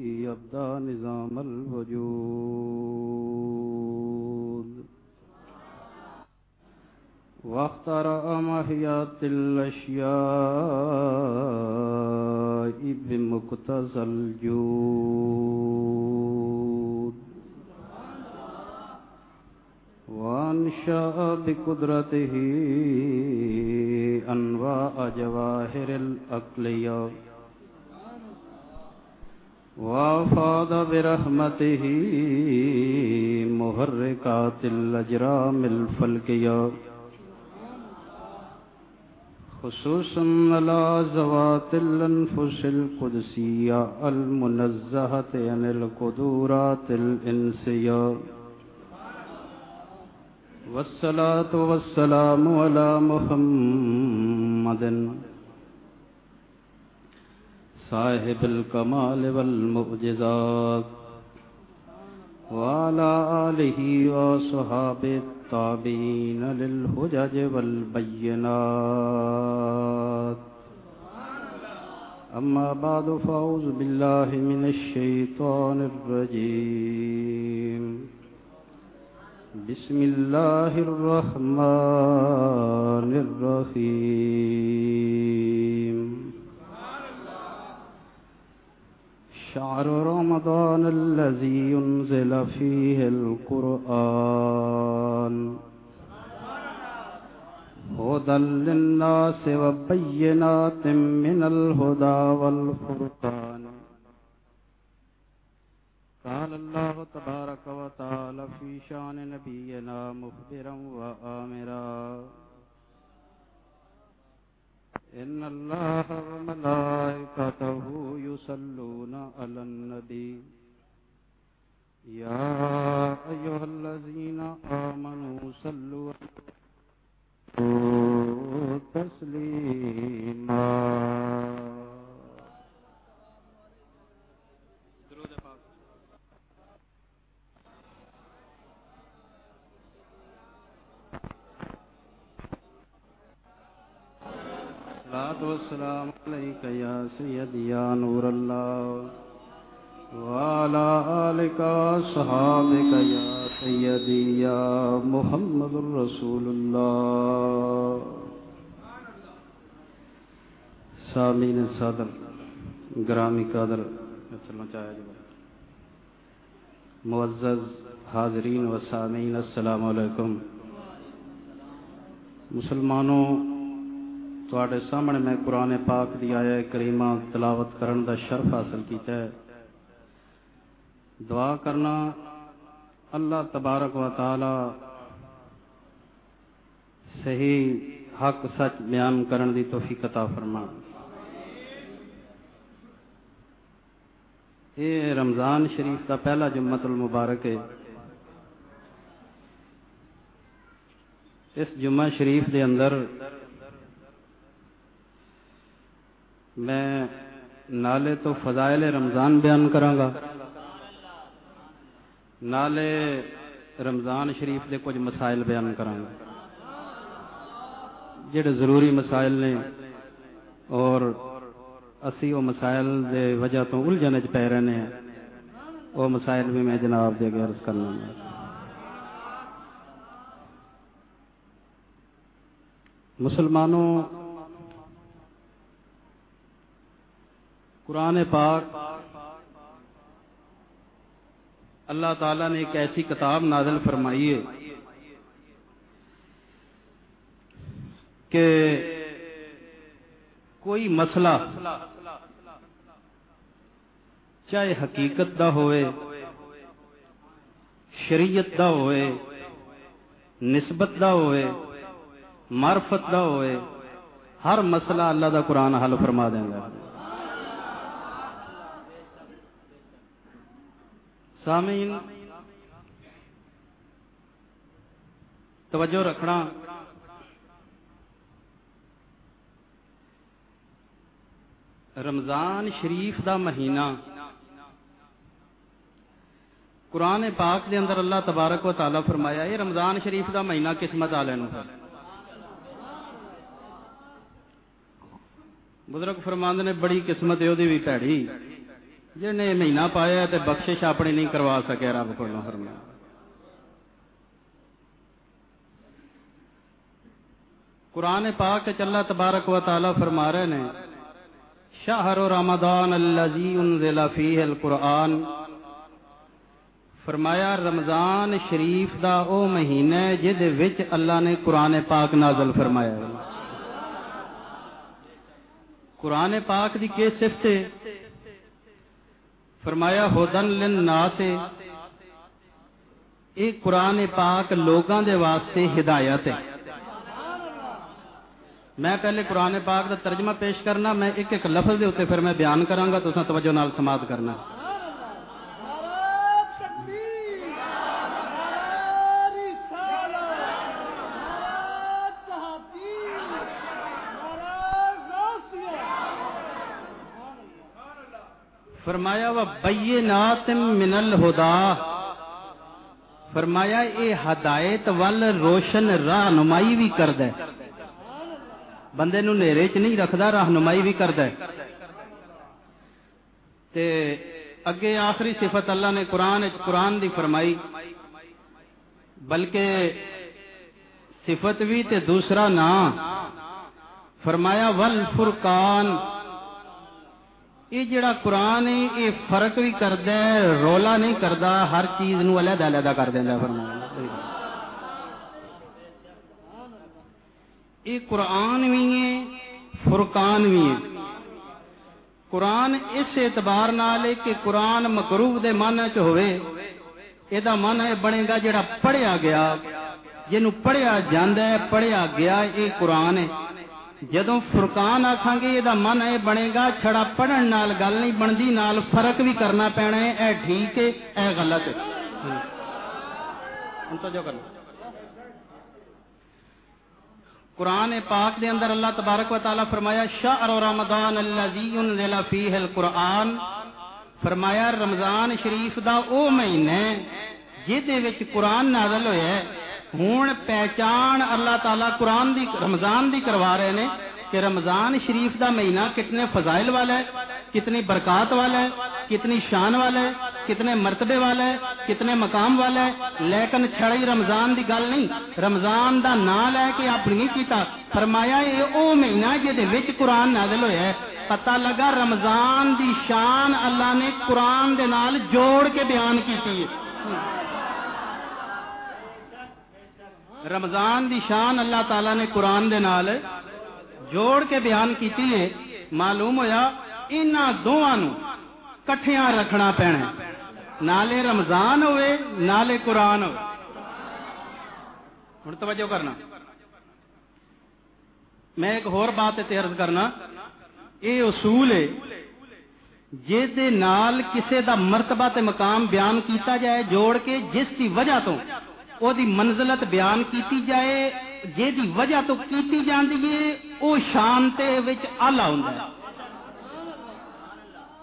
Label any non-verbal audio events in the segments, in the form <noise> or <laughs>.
يبدأ نظام الوجود۔ واخترع محيات الأشياء بمقتضى الجود۔ وانشأ بقدرته أنواع جواهر الأقلية وافاد برحمته محركات الأجرام الفلكية خصوصا على ذوات الأنفس القدسية المنزهة عن القدورات الإنسية والصلاة والسلام على محمد صاحب الكمال والمعجزات وعلى آله وصحابه التابعين للحجج والبينات. أما بعد، فأعوذ بالله من الشيطان الرجيم. بسم الله الرحمن الرحيم. شعر رمضان الذي ينزل فيه القرآن. هدى للناس وبينات من الهدى والفرقان. قال الله تبارك وتعالى في شان نبينا مخبرا وآمرا. إن الله وملائكته يصلون على النبي. يا أيها الذين آمنوا صلوا تسليما. الصلاة والسلام عليك يا سيدي يا نور الله. وعلى آلك وصحابك يا سيدي يا محمد رسول الله. سامین صدر گرامی قدر جی معزز حاضرین و سامین السلام علیکم. مسلمانوں تھوڑے سامنے میں قرآن پاک دی آیا کریمہ تلاوت کرن دا شرف حاصل کیتا ہے دعا کرنا اللہ تبارک و تعالی صحیح حق سچ بیان کرن دی توفیق عطا فرما اے رمضان شریف دا پہلا جمعت المبارک ہے اس جمعہ شریف دے اندر میں نالے تو فضائل رمضان بیان کراں گا۔ نالے رمضان شریف دے کچھ مسائل بیان کراں گا۔ جڑے ضروری مسائل نے اور اسی وہ مسائل دے وجہ تو الجھن چ پے رہنے ہیں، وہ مسائل بھی میں جناب دے کے عرض کرنا گا مسلمانوں قرآن پاک اللہ تعالیٰ نے ایک ایسی کتاب نازل فرمائی ہے کہ کوئی مسئلہ چاہے حقیقت دا ہوئے، شریعت دا ہوئے، نسبت دا ہوئے، معرفت دا ہوئے، ہر مسئلہ اللہ دا قرآن حل فرما دیں گا۔ سامعین، توجہ رکھنا۔ رمضان شریف دا مہینہ۔ قرآن پاک دے اندر اللہ تبارک و تعالی فرمایا یہ رمضان شریف دا مہینہ قسمت والے بزرگ فرماند نے، بڑی قسمت ہے بھی پیڑی۔ جی جنہیں مہینہ پایا تے بخشش اپنی نہیں کروا سکے رب کو فرمایا قرآن پاک اللہ تبارک و تعالی فرما رہے نے، شہر رمضان الذي انزل فيه القرآن۔ فرمایا، رمضان شریف دا او مہینہ جد وچ اللہ نے قرآن پاک نازل فرمایا۔ قرآن پاک دی کے صفت فرمایا ہدن للناس. اے قرآن پاک لوگاں دے واسطے ہدایت ہے۔ میں پہلے قرآن پاک دا ترجمہ پیش کرنا، میں ایک ایک لفظ دے اتنے پھر میں بیان کراں گا، تو توجہ نال سماعت کرنا۔ فرمایا، و بینات من الہدا. فرمایا، اے ہدایت وال روشن رہنمائی بھی کردا ہے. بندے نو نیرے چ نہیں رکھدا، رہنمائی بھی کردا ہے۔ تے اگے آخری صفت اللہ نے قرآن قرآن دی فرمائی، بلکہ صفت بھی تے دوسرا نا فرمایا، ول فرقان یہ جڑا قرآن ہے، یہ فرق بھی کردا ہے، رولا نہیں کردا، ہر چیز نو علیحدہ علیحدہ کر دیندا فرمایا۔ یہ قرآن بھی ہے، فرقان بھی ہے۔ قرآن اس اعتبار نال ہے کہ قرآن مقروب دے معنی چ ہوئے یہ من بنے گا جڑا پڑھیا گیا، جنوں پڑھیا جاندا ہے، پڑھیا گیا، یہ قرآن ہے۔ جدوں فرقان آکھاں گے یہ من اے بنے گا، چھڑا پڑھن نال گل نہیں بندی نال فرق بھی کرنا پینا ہے، اے ٹھیک ہے، اے غلط ہے۔ ہن کرنا۔ قرآن پاک دے اندر اللہ تبارک و تعالی فرمایا شہر رمضان الذی انزل فیہ القرآن۔ فرمایا، رمضان شریف دا او مہینے جہدے وچ قرآن نازل ہویا ہے ہوں پہچان اللہ تعالی قرآن دی رمضان دی کروا رہے نے کہ رمضان شریف دا مہینہ کتنے فضائل والا ہے، کتنی برکات والا ہے، کتنی شان والا ہے، کتنے مرتبے والا ہے، کتنے مقام والا ہے۔ لیکن چھڑی رمضان دی گل نہیں، رمضان دا نام لے کے اپنی نہیں کیتا۔ فرمایا یہ او مہینہ جہدے وچ قرآن نازل ہویا ہے۔ پتہ لگا رمضان دی شان اللہ نے قرآن دے نال جوڑ کے بیان کی رمضان دی شان اللہ تعالی نے قرآن دے نال جوڑ کے بیان کیتی ہے معلوم ہویا انہاں دوواں نو کٹھیاں رکھنا پینا نالے رمضان ہوئے، نالے قرآن ہوئے۔ ہن توجہ کرنا۔ میں ایک اور بات تے عرض کرنا، اے اصول ہے جے نال کسے دا مرتبہ تے مقام بیان کیتا جائے، جوڑ کے جس کی وجہ تو او دی منزلت بیان کیتی جائے جے دی وجہ تو کیتی جاندی ہے او شان تے وچ اعلی ہوندا ہے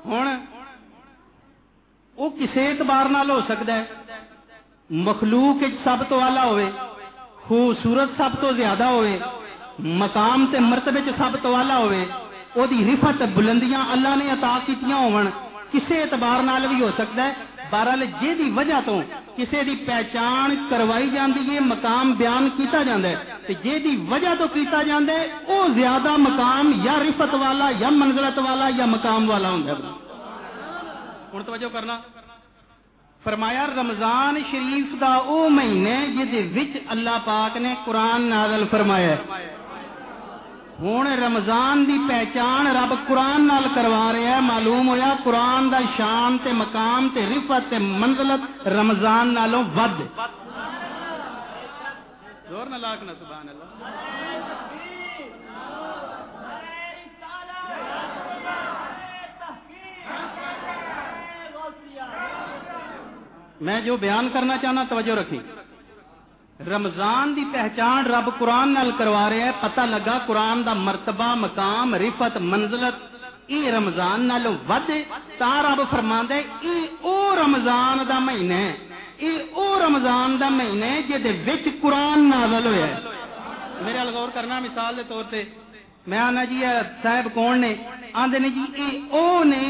ہن او کسے اعتبار نال ہو سکدا ہے مخلوق وچ سب تو اعلی ہوئے خوبصورت سب تو زیادہ ہوئے مقام تے مرتبے چ سب تو اعلی ہوئے او دی رفت بلندیاں اللہ نے عطا کیتیاں ہون کسے اعتبار نال بھی ہو سکتا ہے بہرحال جے دی وجہ تو کسے دی پہچان کروائی جاندی ہے، مقام بیان کیتا جاندا ہے۔ تے جے دی وجہ تو کیتا جاندا ہے، او زیادہ مقام یا رفت والا یا منزلت والا یا مقام والا ہوندا ہے۔ ہن توجہ کرنا۔ فرمایا، رمضان شریف دا او مہینے جے وچ اللہ پاک نے قرآن نازل فرمایا ہے۔ ہوں رمضان دی پہچان رب قرآن نال کروا رہا ہے معلوم ہویا قرآن دا شان تے مقام تے رفت تے منزلت رمضان نالوں ود زور نہ لاکھ نہ سبحان اللہ میں جو بیان کرنا چاہنا توجہ رکھی رمضان دی پہچان رب قرآن نال کروا رہے ہیں، پتہ لگا قرآن دا مرتبہ، مقام رفت منزلت، اے رمضان نالوں ود تا رب فرماندا ہے اے او رمضان دا مہینہ ہے، اے او رمضان دا مہینہ ہے، جے دے وچ قرآن نازل ہویا ہے۔ میرے ال غور کرنا، مثال دے طور تے میں آنا جی صاحب کون نے؟ آدھے نے جی یہ او نے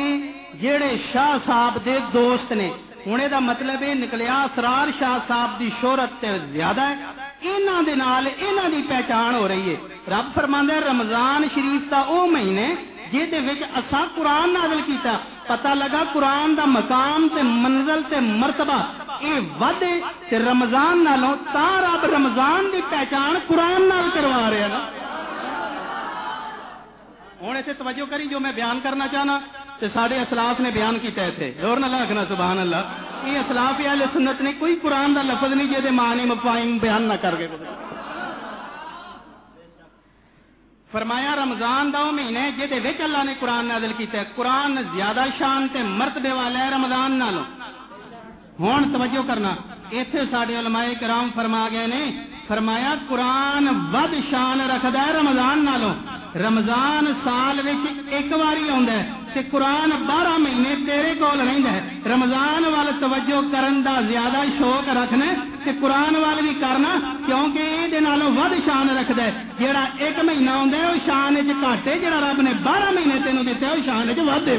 جڑے شاہ صاحب دے دوست نے ہوں یہ مطلب یہ نکلیا سرار شاہ صاحب دی شہرت زیادہ ہے۔ انہوں دے نال انہوں دی پہچان ہو رہی ہے۔ رب فرماندہ رمضان شریف کا او مہینے جہد اسا قرآن نازل کیتا۔ پتا لگا قرآن دا مقام تے منزل تے مرتبہ اے ود تے رمضان نالوں تا رب رمضان دی پہچان قرآن نال کروا رہے ہیں نا۔ ہوں اتنے توجہ کری جو میں بیان کرنا چاہنا۔ تو سارے اسلاف نے بیان کیا اتنے اور نہ لکھنا سبحان اللہ یہ اسلاف یا سنت نے کوئی قرآن دا لفظ نہیں جہد ماں نے مفاہم بیان نہ کر کے۔ فرمایا، رمضان دا مہینے جہد اللہ نے قرآن نازل کیتا ہے۔ قرآن زیادہ شان تے مرتبے والا ہے رمضان نالوں۔ ہوں توجہ کرنا۔ اتنے سارے علماء کرام فرما گئے نے، فرمایا، قرآن ود شان رکھدا ہے رمضان نالوں۔ رمضان سال ایک باری آ قرآن بارہ مہینے تیرے کول رہتا ہے۔ رمضان وال توجہ کرن دا زیادہ شوق رکھنا تے قرآن وال بھی کرنا کیونکہ یہ ود شان رکھد ہے۔ جہاں ایک مہینہ آتا ہے وہ شان چٹ ہے جہاں رب نے بارہ مہینے تینوں دیتے وہ شان چ ود ہے۔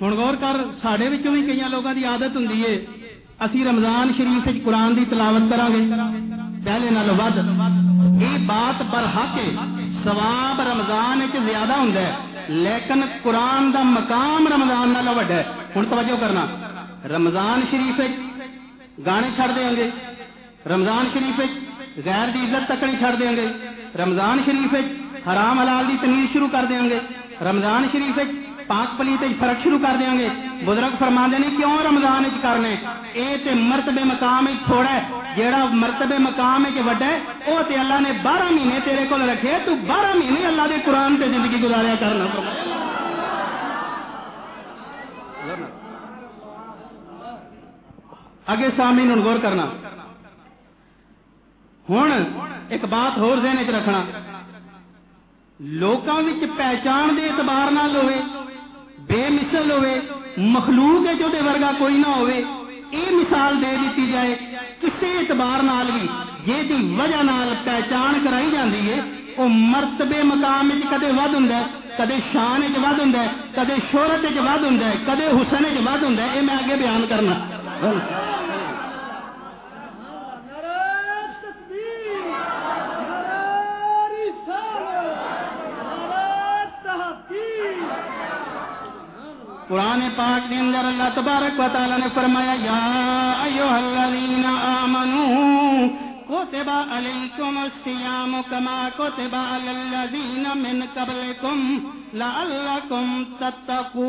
ہوں غور کر سڈے بھی کئی لوگوں کی آدت ہوں اسی رمضان شریف قرآن کی تلاوت کرا گے پہلے نال ود یہ بات پر حق ہے سواب رمضان زیادہ ہوں لیکن قرآن دا مقام رمضان نال وڈ ہے ہوں توجہ کرنا رمضان شریف گانے چھڑ دیں گے رمضان شریف غیر دی عزت تکڑی چھڑ دیں گے رمضان شریف حرام حلال دی تمیز شروع کر دیں گے رمضان شریف پاک پلیت فرق شروع کر دیا گے۔ بزرگ فرما نے کیوں رمضان کرنے؟ یہ تے مرتبے مقام تھوڑا ہے، جیڑا مرتبے مقام ہے وڈا ہے وہ تے اللہ نے بارہ مہینے تیرے کو رکھے، تو بارہ مہینے اللہ دے قرآن تے زندگی گزاریا کرنا۔ اگے سامنے غور کرنا۔ ہوں ایک بات ہو ذہن چ رکھنا۔ لوکاں پہچان دے اعتبار نہ ہوئے بے مثل ہوئے، مخلوق ہے جو دے ورگا کوئی نہ ہوئے، اے مثال دے دیتی جائے، کسے اعتبار نال بھی یہ دی وجہ نال پہچان کرائی جاندی ہے، او مرتبے مقام وچ کدے ود ہوندا ہے، کدے شان وچ ود ہوندا ہے، کدے شہرت وچ ود ہوندا ہے، کدے حسن وچ ود ہوندا ہے، اے میں اگے بیان کرنا۔ قرآن پاک کے اندر اللہ تبارک و تعالی نے فرمایا، یا ایوہ الذین آمنوا کتب علیکم السیام کما کتب علی الذین من قبلکم لعلکم تتقون۔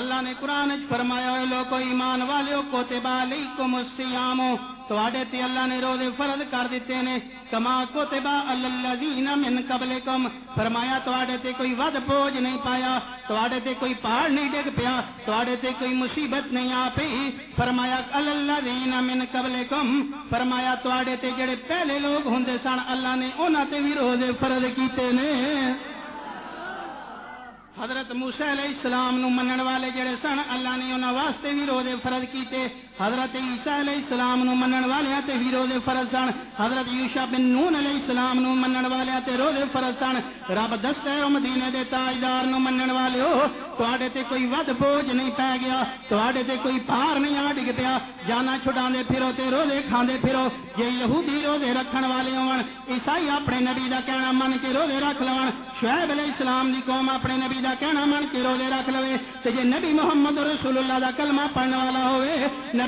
اللہ نے قرآن فرمایا لوگ ایمان والے کوتبا علیکم السیام تواڈے تے اللہ نے روزے فرض کر دیتے نے، کما کوتبا الذین من قبلکم۔ فرمایا، تواڈے تے کوئی ود بوجھ نہیں پایا، تواڈے تے کوئی پہاڑ نہیں ڈگ پیا، تواڈے تے کوئی مصیبت نہیں آ پئی۔ فرمایا الذین من قبلکم۔ فرمایا، تواڈے تے جڑے پہلے لوگ ہوندے سن، اللہ نے انہاں تے بھی روزے فرض کیتے نے۔ حضرت موسیٰ علیہ السلام نو منن والے جڑے سن، اللہ نے انہاں واسطے بھی روزے فرض کیتے۔ حضرت عیسیٰ علیہ السلام نو منن والے تے بھی روزے فرض سن۔ حضرت یوشع بن نون علیہ السلام نو منن والے تے روزے فرض سن۔ رب دستا ہے مدینے دے تاجدار نو منن والے ہو۔ تواڈے تے کوئی ود بوجھ نہیں پے گیا۔ تواڈے تے کوئی پار نہیں آ ڈگ پیا جانا چھڈاندے پھرو تے روزے کھاندے پھرو۔ جے یہودی روزے رکھن والے ہون، عیسائی اپنے نبی دا کہنا من کے روزے رکھ لون۔ شعیب علیہ السلام دی قوم اپنے نبی دا کہنا من کے روزے رکھ لوے۔ تے جے نبی محمد رسول اللہ دا کلمہ پڑھنے والا ہوئے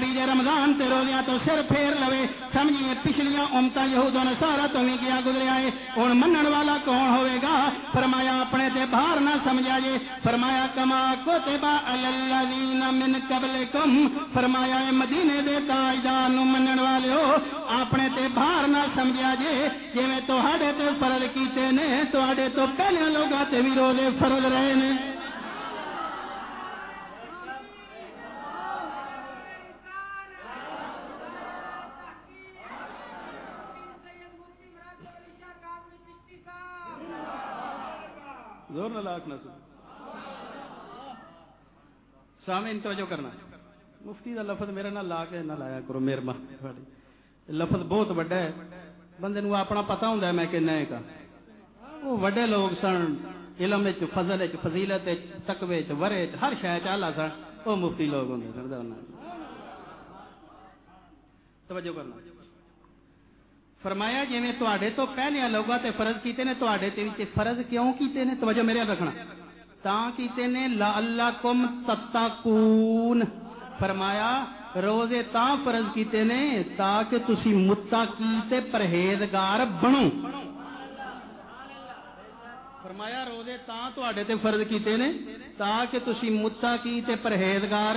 نبی دے رمضان تے روزیاں تو سر پھیر لوے۔ سمجھیے، پچھلیاں امتا یہود نے سارا تو نہیں کیا گزریا ہے ہن منن والا کون ہوئے گا؟ فرمایا، اپنے تے بھار نہ سمجھا جے فرمایا، کما کوتبا الذین من قبلکم؟ فرمایا، اے مدینے دے تاجدار نو منن والے ہو اپنے تے بھار نہ سمجھا جے جویں تہاڈے تے فرض کیتے نے تہاڈے تو پہلے لوگاں تے بھی روزے فرض رہے نے۔ زور نہ لاکھ نہ سامنے توجہ کرنا۔ مفتی دا لفظ میرے نہ لا کے نہ لایا کرو میرے مہربانی۔ لفظ بہت بڑا ہے۔ بندے نو اپنا پتہ ہوندا ہے میں کہ نہیں کا وہ بڑے لوگ سن، علم وچ، فضل وچ، فضیلت وچ، تقوی وچ، ورے وچ، ہر شے چ اللہ سن، وہ مفتی لوگ ہوندے سن توجہ کرنا۔ فرمایا جی تے تو پہلے لوگوں تے فرض کیتے نے تے فرض کیوں کیتے نے؟ توجہ میرے رکھنا۔ تا کیتے نے، لا اللہ کم تتقون۔ فرمایا، روزے تا فرض کیتے نے تاکہ تسی متقی تے پرہیزگار بنو۔ فرمایا، روزے تا تواڈے تے فرض کیتے نے تاکہ تسی متقی تے پرہیزگار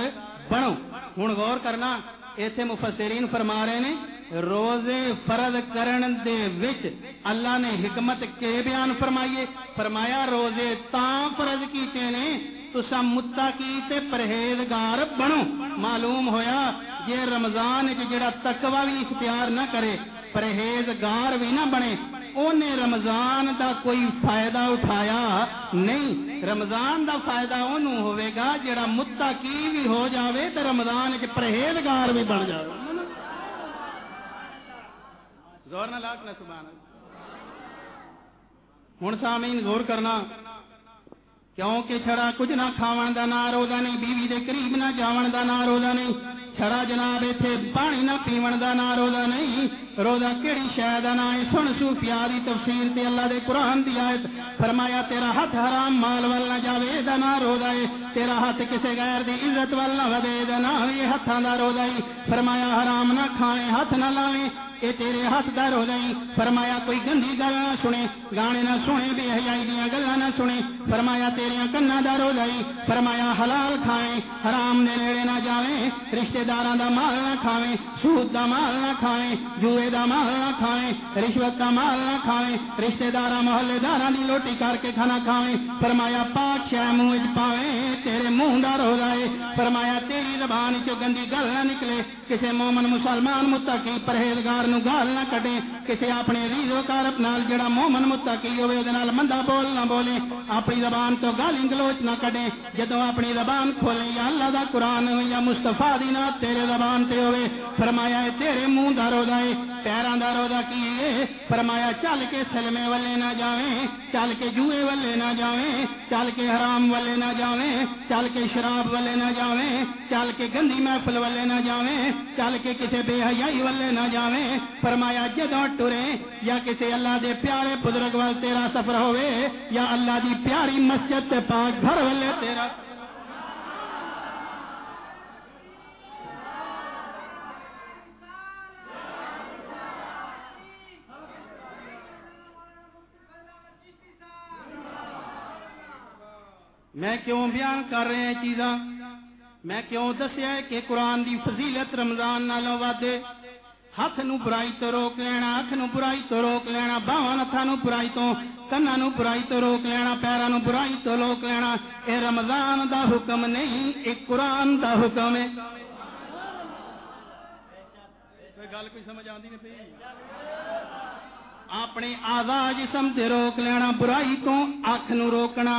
بنو۔ ہن غور کرنا، ایتھے مفسرین فرما رہے نے روزے فرض کرن دے وچ اللہ نے حکمت کے بیان فرمائیے۔ فرمایا، روزے تا فرض کیتے نے تسا متقی تے پرہیزگار بنو۔ معلوم ہویا یہ رمضان وچ جڑا تقوی بھی اختیار نہ کرے، پرہیزگار بھی نہ بنے انہیں رمضان دا کوئی فائدہ اٹھایا نہیں۔ رمضان دا فائدہ انہوں ہوئے گا جڑا متقی بھی ہو جاوے تو رمضان کے پرہیزگار بھی بن جاوے۔ زور نہ لاکھ نہ سبحان ہوں سامین غور کرنا کیونکہ چھڑا کچھ نہ کھاون دا نہ روزہ نہیں بیوی دے قریب نہ جاون دا نہ روزہ نہیں چھڑا جناب ایتھے پانی نہ پیون دا نہ روزہ نہیں روزہ کیڑی شے دا نہ ہے سن صوفیا دی تفسیر تے اللہ دے قرآن دی ایت فرمایا تیرا ہاتھ حرام مال ول نہ جاوے دا نہ روزہ ہے تیرا ہاتھ کسے غیر دی عزت ول نہ ودے دا نہ یہ ہتھاں دا روزہ ہے فرمایا حرام نہ کھائیں ہاتھ نہ لاویں اے تیرے ہاتھ دا روزہ ہے فرمایا کوئی گندی گل نہ سنے گانے نہ سنے بے حیائی دیاں گلاں نہ سنے فرمایا تیرے کنا دا روزہ ہے فرمایا حلال کھائیں حرام دے نیڑے نہ جاویں رشتہ داراں دا مال نہ کھاویں سود دا مال نہ کھاویں جوئے دا مال نہ کھاویں رشوت دا مال نہ کھاویں رشتہ داراں محلے داراں دی لوٹی کر کے کھانا کھاویں فرمایا، پاک شے منہ وچ پاویں تیرے منہ دا روزہ ہے فرمایا، تیری زبان چوں گندی گل نہ نکلے۔ کسے مومن مسلمان متقی پرہیزگار نو گال نہ کٹے۔ کسے اپنے ریز و کارب نال جڑا مومن متقی ہوے دے نال مندا بول نہ بولے۔ اپنی زبان تو گالی گلوچ نہ کٹے۔ جدوں اپنی زبان کھولے، یا اللہ دا قرآن یا مصطفی دی نعت نات تیرے زبان تے ہوے فرمایا ہے، تیرے منہ دا روزہ ہے، پیراں دا روزہ کی ہے؟ فرمایا، چل کے سلمے والے نہ جاویں، چل کے جوئے والے نہ جاویں، چل کے حرام والے نہ جاویں، چل کے شراب والے نہ جاویں، چل کے گندی محفل والے نہ جاویں، چل کے کسے بے حیائی والے نہ جاویں۔ فرمایا، جدوں ٹرے یا کسے اللہ دے پیارے بزرگ وال تیرا سفر ہوئے، یا اللہ دی پیاری مسجد تے پاک گھر والے تیرا میں کیوں بیان کر رہے ہیں چیزاں میں کیوں دسیا ہے کہ قرآن دی فضیلت رمضان نالوں وعدے ہاتھ نو برائی تو روک لینا اکھ نو برائی تو روک لینا باواں ہتھاں نو برائی تو کنا نو برائی تو روک لینا پیراں نو برائی تو روک لینا اے رمضان دا حکم نہیں اے قرآن دا حکم ہے گل کوئی سمجھ آندی نہیں پئی اپنے آواز جسم تے روک لینا برائی تو اکھ نو روکنا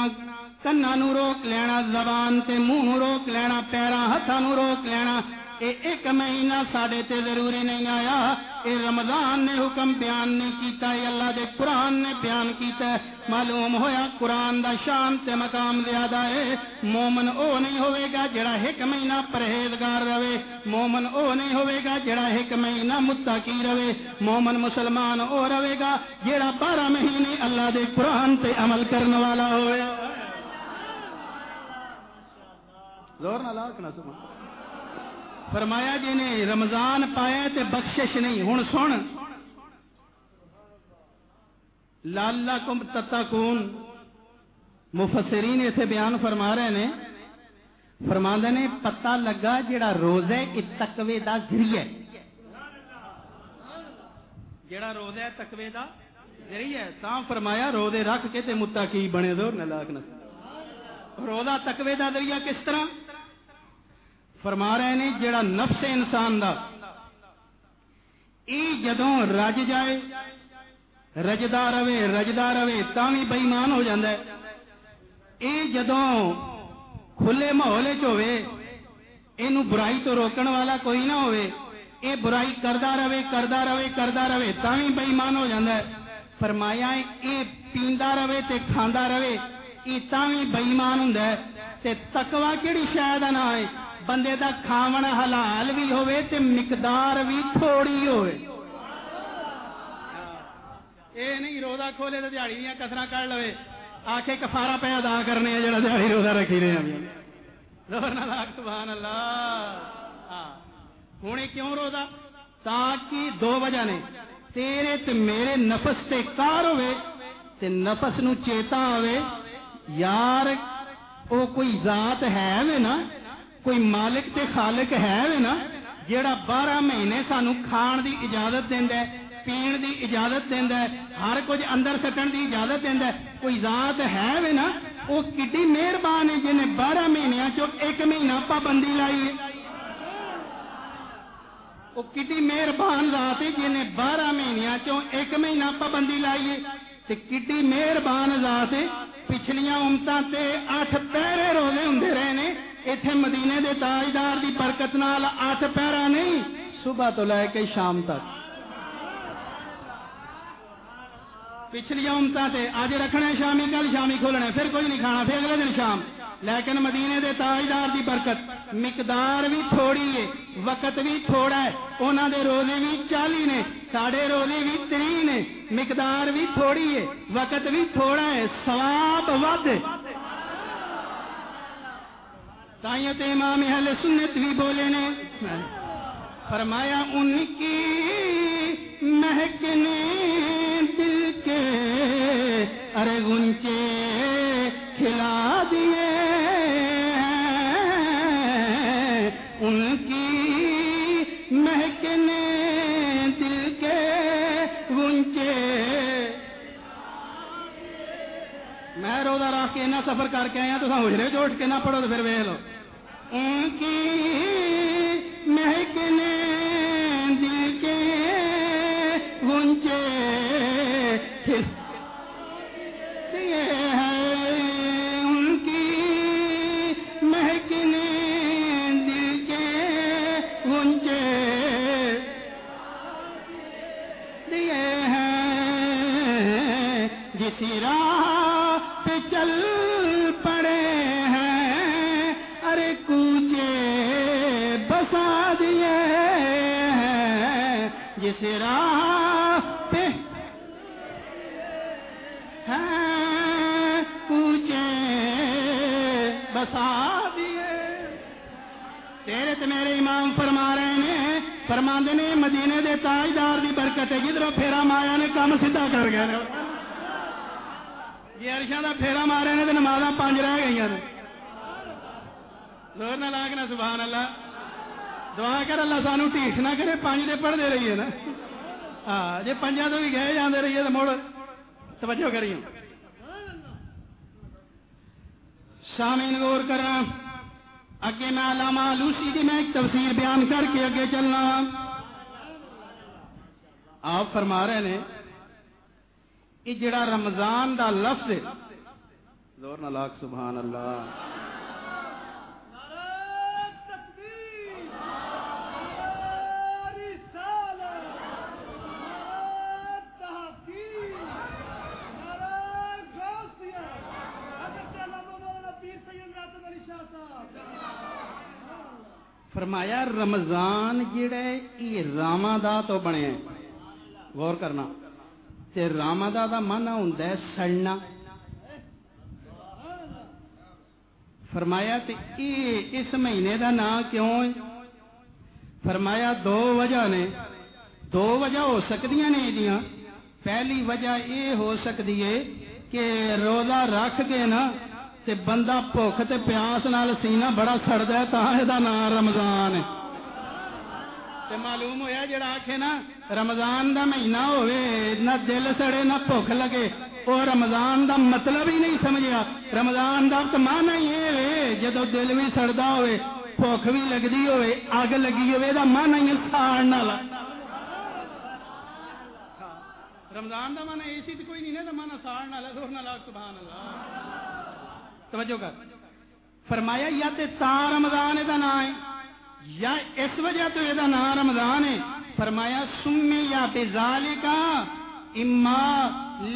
کنا نو روک لینا زبان تے منہ روک لینا پیراں ہتھاں نو روک لینا اے ایک مہینہ ساڈے تے ضروری نہیں آیا اے رمضان نے حکم بیان نہیں کیتا اے اللہ دے قرآن نے بیان کیتا ہے معلوم ہویا قرآن دا شان تے مقام زیادہ ہے مومن او نہیں ہوئے گا جڑا ایک مہینہ پرہیزگار رہے مومن او نہیں ہوئے گا جڑا ایک مہینہ متقی رہے مومن مسلمان او رہے گا جڑا بارہ مہینے اللہ دے قرآن تے عمل کرنے والا ہوئے زور نہ لاکھ نہ سبحان فرمایا جی نے رمضان پایا تے بخشش نہیں ہوں سن۔ لالا کم تتا کون مفسرین اسے بیان فرما رہے نے فرما نے پتا لگا جڑا روز ہے یہ تقوی دا ذریعہ جڑا روز ہے تقوی دا ذریعہ تا فرمایا روزے رکھ کے تے متقی بنے دو نہ لاکھ نہ روزہ تقوی دا ذریعہ کس طرح؟ ਫਰਮਾ ਰਹੇ ਨੇ ਜਿਹੜਾ ਨਫਸ ਇਨਸਾਨ ਦਾ। ਇਹ ਜਦੋਂ ਰਜ ਜਾਏ, ਰਜਦਾ ਰਵੇ ਰਜਦਾ ਰਵੇ, ਤਾਂ ਵੀ ਬੇਈਮਾਨ ਹੋ ਜਾਂਦਾ ਹੈ। ਇਹ ਜਦੋਂ ਖੁੱਲੇ ਮਾਹੌਲੇ 'ਚ ਹੋਵੇ, ਇਹਨੂੰ ਬੁਰਾਈ ਤੋਂ ਰੋਕਣ ਵਾਲਾ ਕੋਈ ਨਾ ਹੋਵੇ, ਇਹ ਬੁਰਾਈ ਕਰਦਾ ਰਵੇ ਕਰਦਾ ਰਵੇ ਕਰਦਾ ਰਵੇ, ਤਾਂ ਵੀ ਬੇਈਮਾਨ ਹੋ ਜਾਂਦਾ ਹੈ। ਫਰਮਾਇਆ ਇਹ ਪੀਂਦਾ ਰਵੇ ਤੇ ਖਾਂਦਾ ਰਵੇ, ਇਹ ਤਾਂ ਵੀ ਬੇਈਮਾਨ ਹੁੰਦਾ ਹੈ। ਤੇ ਤਕਵਾ ਕਿਹੜੀ ਸ਼ੈ ਦਾ ਨਾਮ ਹੈ? بندے دا کھاون حلال بھی ہوئے تے مقدار بھی تھوڑی ہوئے۔ اے نہیں، روزہ کھولے تے دیہڑی دیاں کسراں کر لوے۔ آکھے کفارہ پہ ادا کرنے ہے جڑا دیہڑی روزہ رکھی رہے ہیں زبر نال آکھ، سبحان اللہ۔ ہاں۔ کیوں روزہ؟ تاکہ دو وجہ نے۔ تیرے تے میرے نفس تے کار ہوئے تے نفس نو چیتا ہوئے۔ یار، او کوئی ذات ہے میں نا؟ کوئی مالک تے خالق ہے وے نا، جیڑا بارہ مہینے سانو کھان دی اجازت دیندا ہے، پین دی اجازت دیندا ہے، ہر کچھ اندر سٹن دی اجازت دیندا ہے، کوئی ذات ہے وے نا، او کڈی مہربان ہے جنے بارہ مہینیاں چو ایک مہینہ پابندی لائی ہے۔ او کڈی مہربان ذات ہے جنے بارہ مہینیاں چو ایک مہینہ پابندی لائی ہے۔ تے کڈی مہربان ذات ہے، پچھلیاں امتاں تے اٹھ پہرے روزے ہوندے رہے نے ایتھے مدینے دے تاجدار دی برکت نال ہاتھ پیرا نہیں، صبح تو لے کے شام تک۔ پچھلی امتاں تے اج رکھنا شامی، کل شامی کھولنے، پھر کچھ نہیں کھانا، پھر اگلے دن شام۔ لیکن مدینے دے تاجدار دی برکت مقدار بھی تھوڑی ہے، وقت بھی تھوڑا ہے، انہاں دے روزے بھی 40 نے ساڈے روزے بھی تری نے، مقدار بھی تھوڑی ہے، وقت بھی تھوڑا ہے، ثواب ود۔ تائیت امام اہل سنت بھی بولے نے۔ فرمایا، ان کی مہکنے دل کے ارے گنچے کھلا دیے ان کی مہکنے دل کے گنچے میں روزہ راہ کے نہ سفر کر کے آیا تو سمجھ رہے جو اٹھ کے نہ پڑھو تو پھر ویلو لو ان کی مہکنے ہیں جس راہ پہ ہیں کوچے بسا دیے۔ تیرے تے میرے امام فرما رہے نے فرما نے مدینے دے تاجدار دی برکت ہے۔ جدھر پھیرا مایا نے کام سیدھا کر گئے نے۔ جی ارشاں دا پھیرا مارے نے، تے نمازاں پانچ رہ گئی نے۔ زور نہ لاگنا سبحان اللہ۔ دعا کر، اللہ سانو ٹھیک نہ کرے پانچ دے پڑھ دے رہیے نا۔ ہاں جی پنجا تو بھی گئے جاندے رہیے تو مڑ۔ توجہ کریے شامین غور کرنا۔ اگے میں علامہ لوسی دی میں ایک تفسیر بیان کر کے اگے چلنا۔ آپ فرما رہے نے یہ جڑا رمضان دا لفظ ہے، زور نہ لاکھ، سبحان اللہ۔ فرمایا، رمضان جڑا ہے، یہ راما دا تو بنے غور کرنا، تے راما دا دا مانا ہوندا ہے سڑنا۔ فرمایا، تے اے اس مہینے دا نام کیوں ہے؟ فرمایا، دو وجہ نے۔ دو وجہ ہو سکدیاں نے ایدیاں پہلی وجہ یہ ہو سکتی ہے کہ روزہ رکھ کے نا تے بندہ بھوک تے پیاس نال سینہ بڑا سڑدا ہے، تاں دا نام رمضان ہے۔ تے معلوم ہویا جڑا آکھے نا، رمضان دا مہینہ ہوئے نہ دل سڑے نہ بھوک لگے۔ وہ رمضان دا مطلب ہی نہیں سمجھیا۔ رمضان دا تو مانا ہی یہ وے، جدو دل بھی سڑدا ہوئے بھوک بھی لگدی ہوئے اگ لگی ہوئے دا مانا ہی ساڑن والا۔ رمضان دا مانا اسی تے کوئی نہیں نا، دا مانا ساڑن والا سبحان اللہ۔ توجہ کر۔ فرمایا، یا تے تا رمضان دا نام ہے، یا اس وجہ تو یہ نام رمضان ہے۔ فرمایا سمی یا بذالکا اما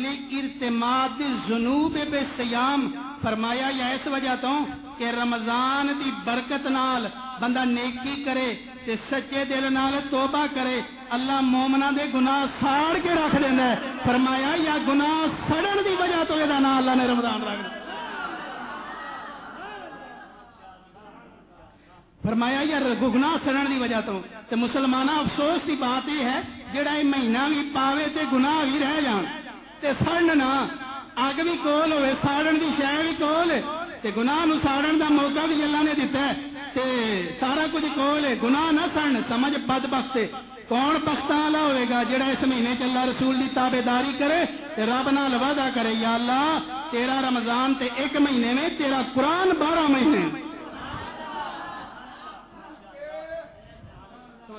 لارتماد الذنوب بالصيام فرمایا، یا اس وجہ تو کہ رمضان دی برکت نال بندہ نیکی کرے تے سچے دل نال توبہ کرے، اللہ مومنا دے گناہ ساڑ کے رکھ دیندا ہے۔ فرمایا، یا گناہ سڑن دی وجہ تو یہ نام اللہ نے رمضان رکھ دیا فرمایا، یا گنا سڑن دی وجہ تو۔ تے مسلمانہ افسوس کی بات یہ ہے، جڑا یہ مہینہ بھی پاوے تے گناہ بھی رہ جان۔ تے سڑن نہ، اگ بھی کول ہوئے، ساڑن دی شے بھی کول۔ تے گناہ نو ساڑن دا موقع بھی اللہ نے دیتا ہے۔ تے سارا کچھ کول ہے، گناہ نہ سڑن، سمجھ بد بخت کون بخت والا ہوئے گا جڑا اس مہینے چ اللہ رسول دی تابے داری کرے تے رب نال وعدہ کرے، یا اللہ، تیرا رمضان تے ایک مہینے میں تیرا قرآن بارہ مہینے۔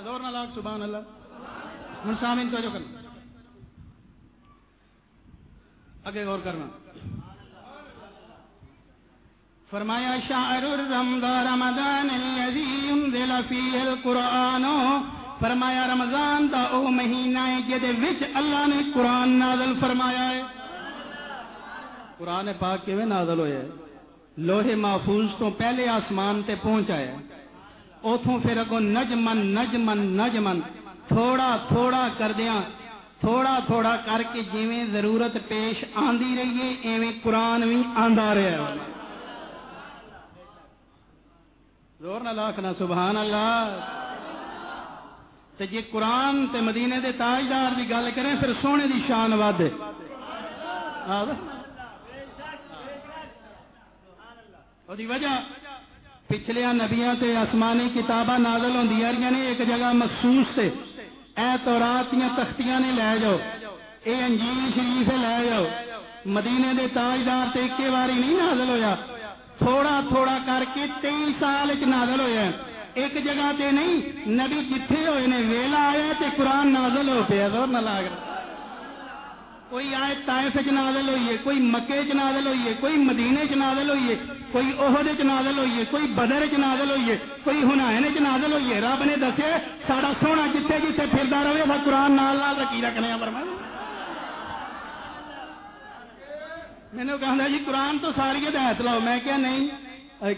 زور نہ لاگ، سبحان اللہ۔ ہوں سامن تو جو کرنا۔ اگے غور کرنا۔ فرمایا شاعر الرمضان، رمضان الذي انزل فيه القرآن. فرمایا، رمضان دا او مہینہ ہے جدے وچ اللہ نے قرآن نازل فرمایا ہے۔ قرآن پاک کیویں نازل ہویا ہے؟ لوہے محفوظ تو پہلے آسمان تے پہنچایا ہے اتوں پھر اگو نجمن نجمن نجمن۔ تھوڑا تھوڑا کر دیا تھوڑا تھوڑا کر کے جویں ضرورت پیش آندی رہی ہے، ایویں قرآن بھی آندا رہا ہے۔ زور نہ لاکھنا سبحان اللہ۔ تے جی قرآن تے مدینے دے تاجدار دی گل کریں، پھر سونے دی شان ود وجہ پچھلے نبیاں تے آسمانی کتاباں نازل ہوندی رہی نے ایک جگہ مخصوص سے اے تورات دیا تختیاں نے لے جاؤ۔ اے انجیل شریف لے جاؤ۔ مدینے دے تاجدار تے ایک باری نہیں نازل ہویا۔ تھوڑا تھوڑا کر کے تئی سال چ نازل ہویا۔ ایک جگہ تے نہیں، نبی جتھے ہوئے نے، ویلا آیا تے قرآن نازل ہو پیا۔ زور نہ لاگ رہا۔ کوئی آئے طائف چ نازل ہوئی ہے کوئی مکے چ نازل ہوئی ہے کوئی مدینے چ نازل ہوئی ہے کوئی عہد چ نازل ہوئی ہے کوئی بدر چ نازل ہوئی ہے کوئی ہنائن چ نازل ہوئی ہے رب نے دسے سارا سونا جتھے جتھے پھردا رہے وہ قرآن نال نال رکی رکھنے فرما مینو کہنا جی قرآن تو ساری ہدایت لاؤ۔ میں کیا نہیں۔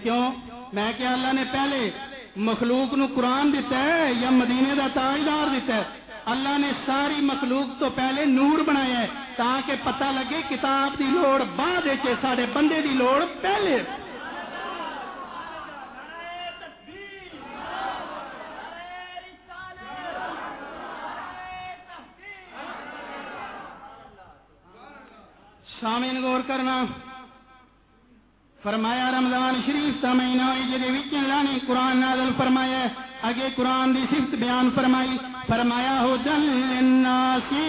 کیوں؟ میں کیا اللہ نے پہلے مخلوق نو قرآن دیتا ہے یا مدینے دا تاجدار دیتا ہے۔ اللہ نے ساری مخلوق تو پہلے نور بنایا ہے تاکہ پتہ لگے کتاب دی لوڑ بعد سارے بندے دی لوڑ پہلے۔ سامین غور کرنا۔ فرمایا، رمضان شریف کا مہینہ جی اللہ نے قرآن نازل فرمایا اگے قرآن دی صفت بیان فرمائی فرمایا ہو دل سے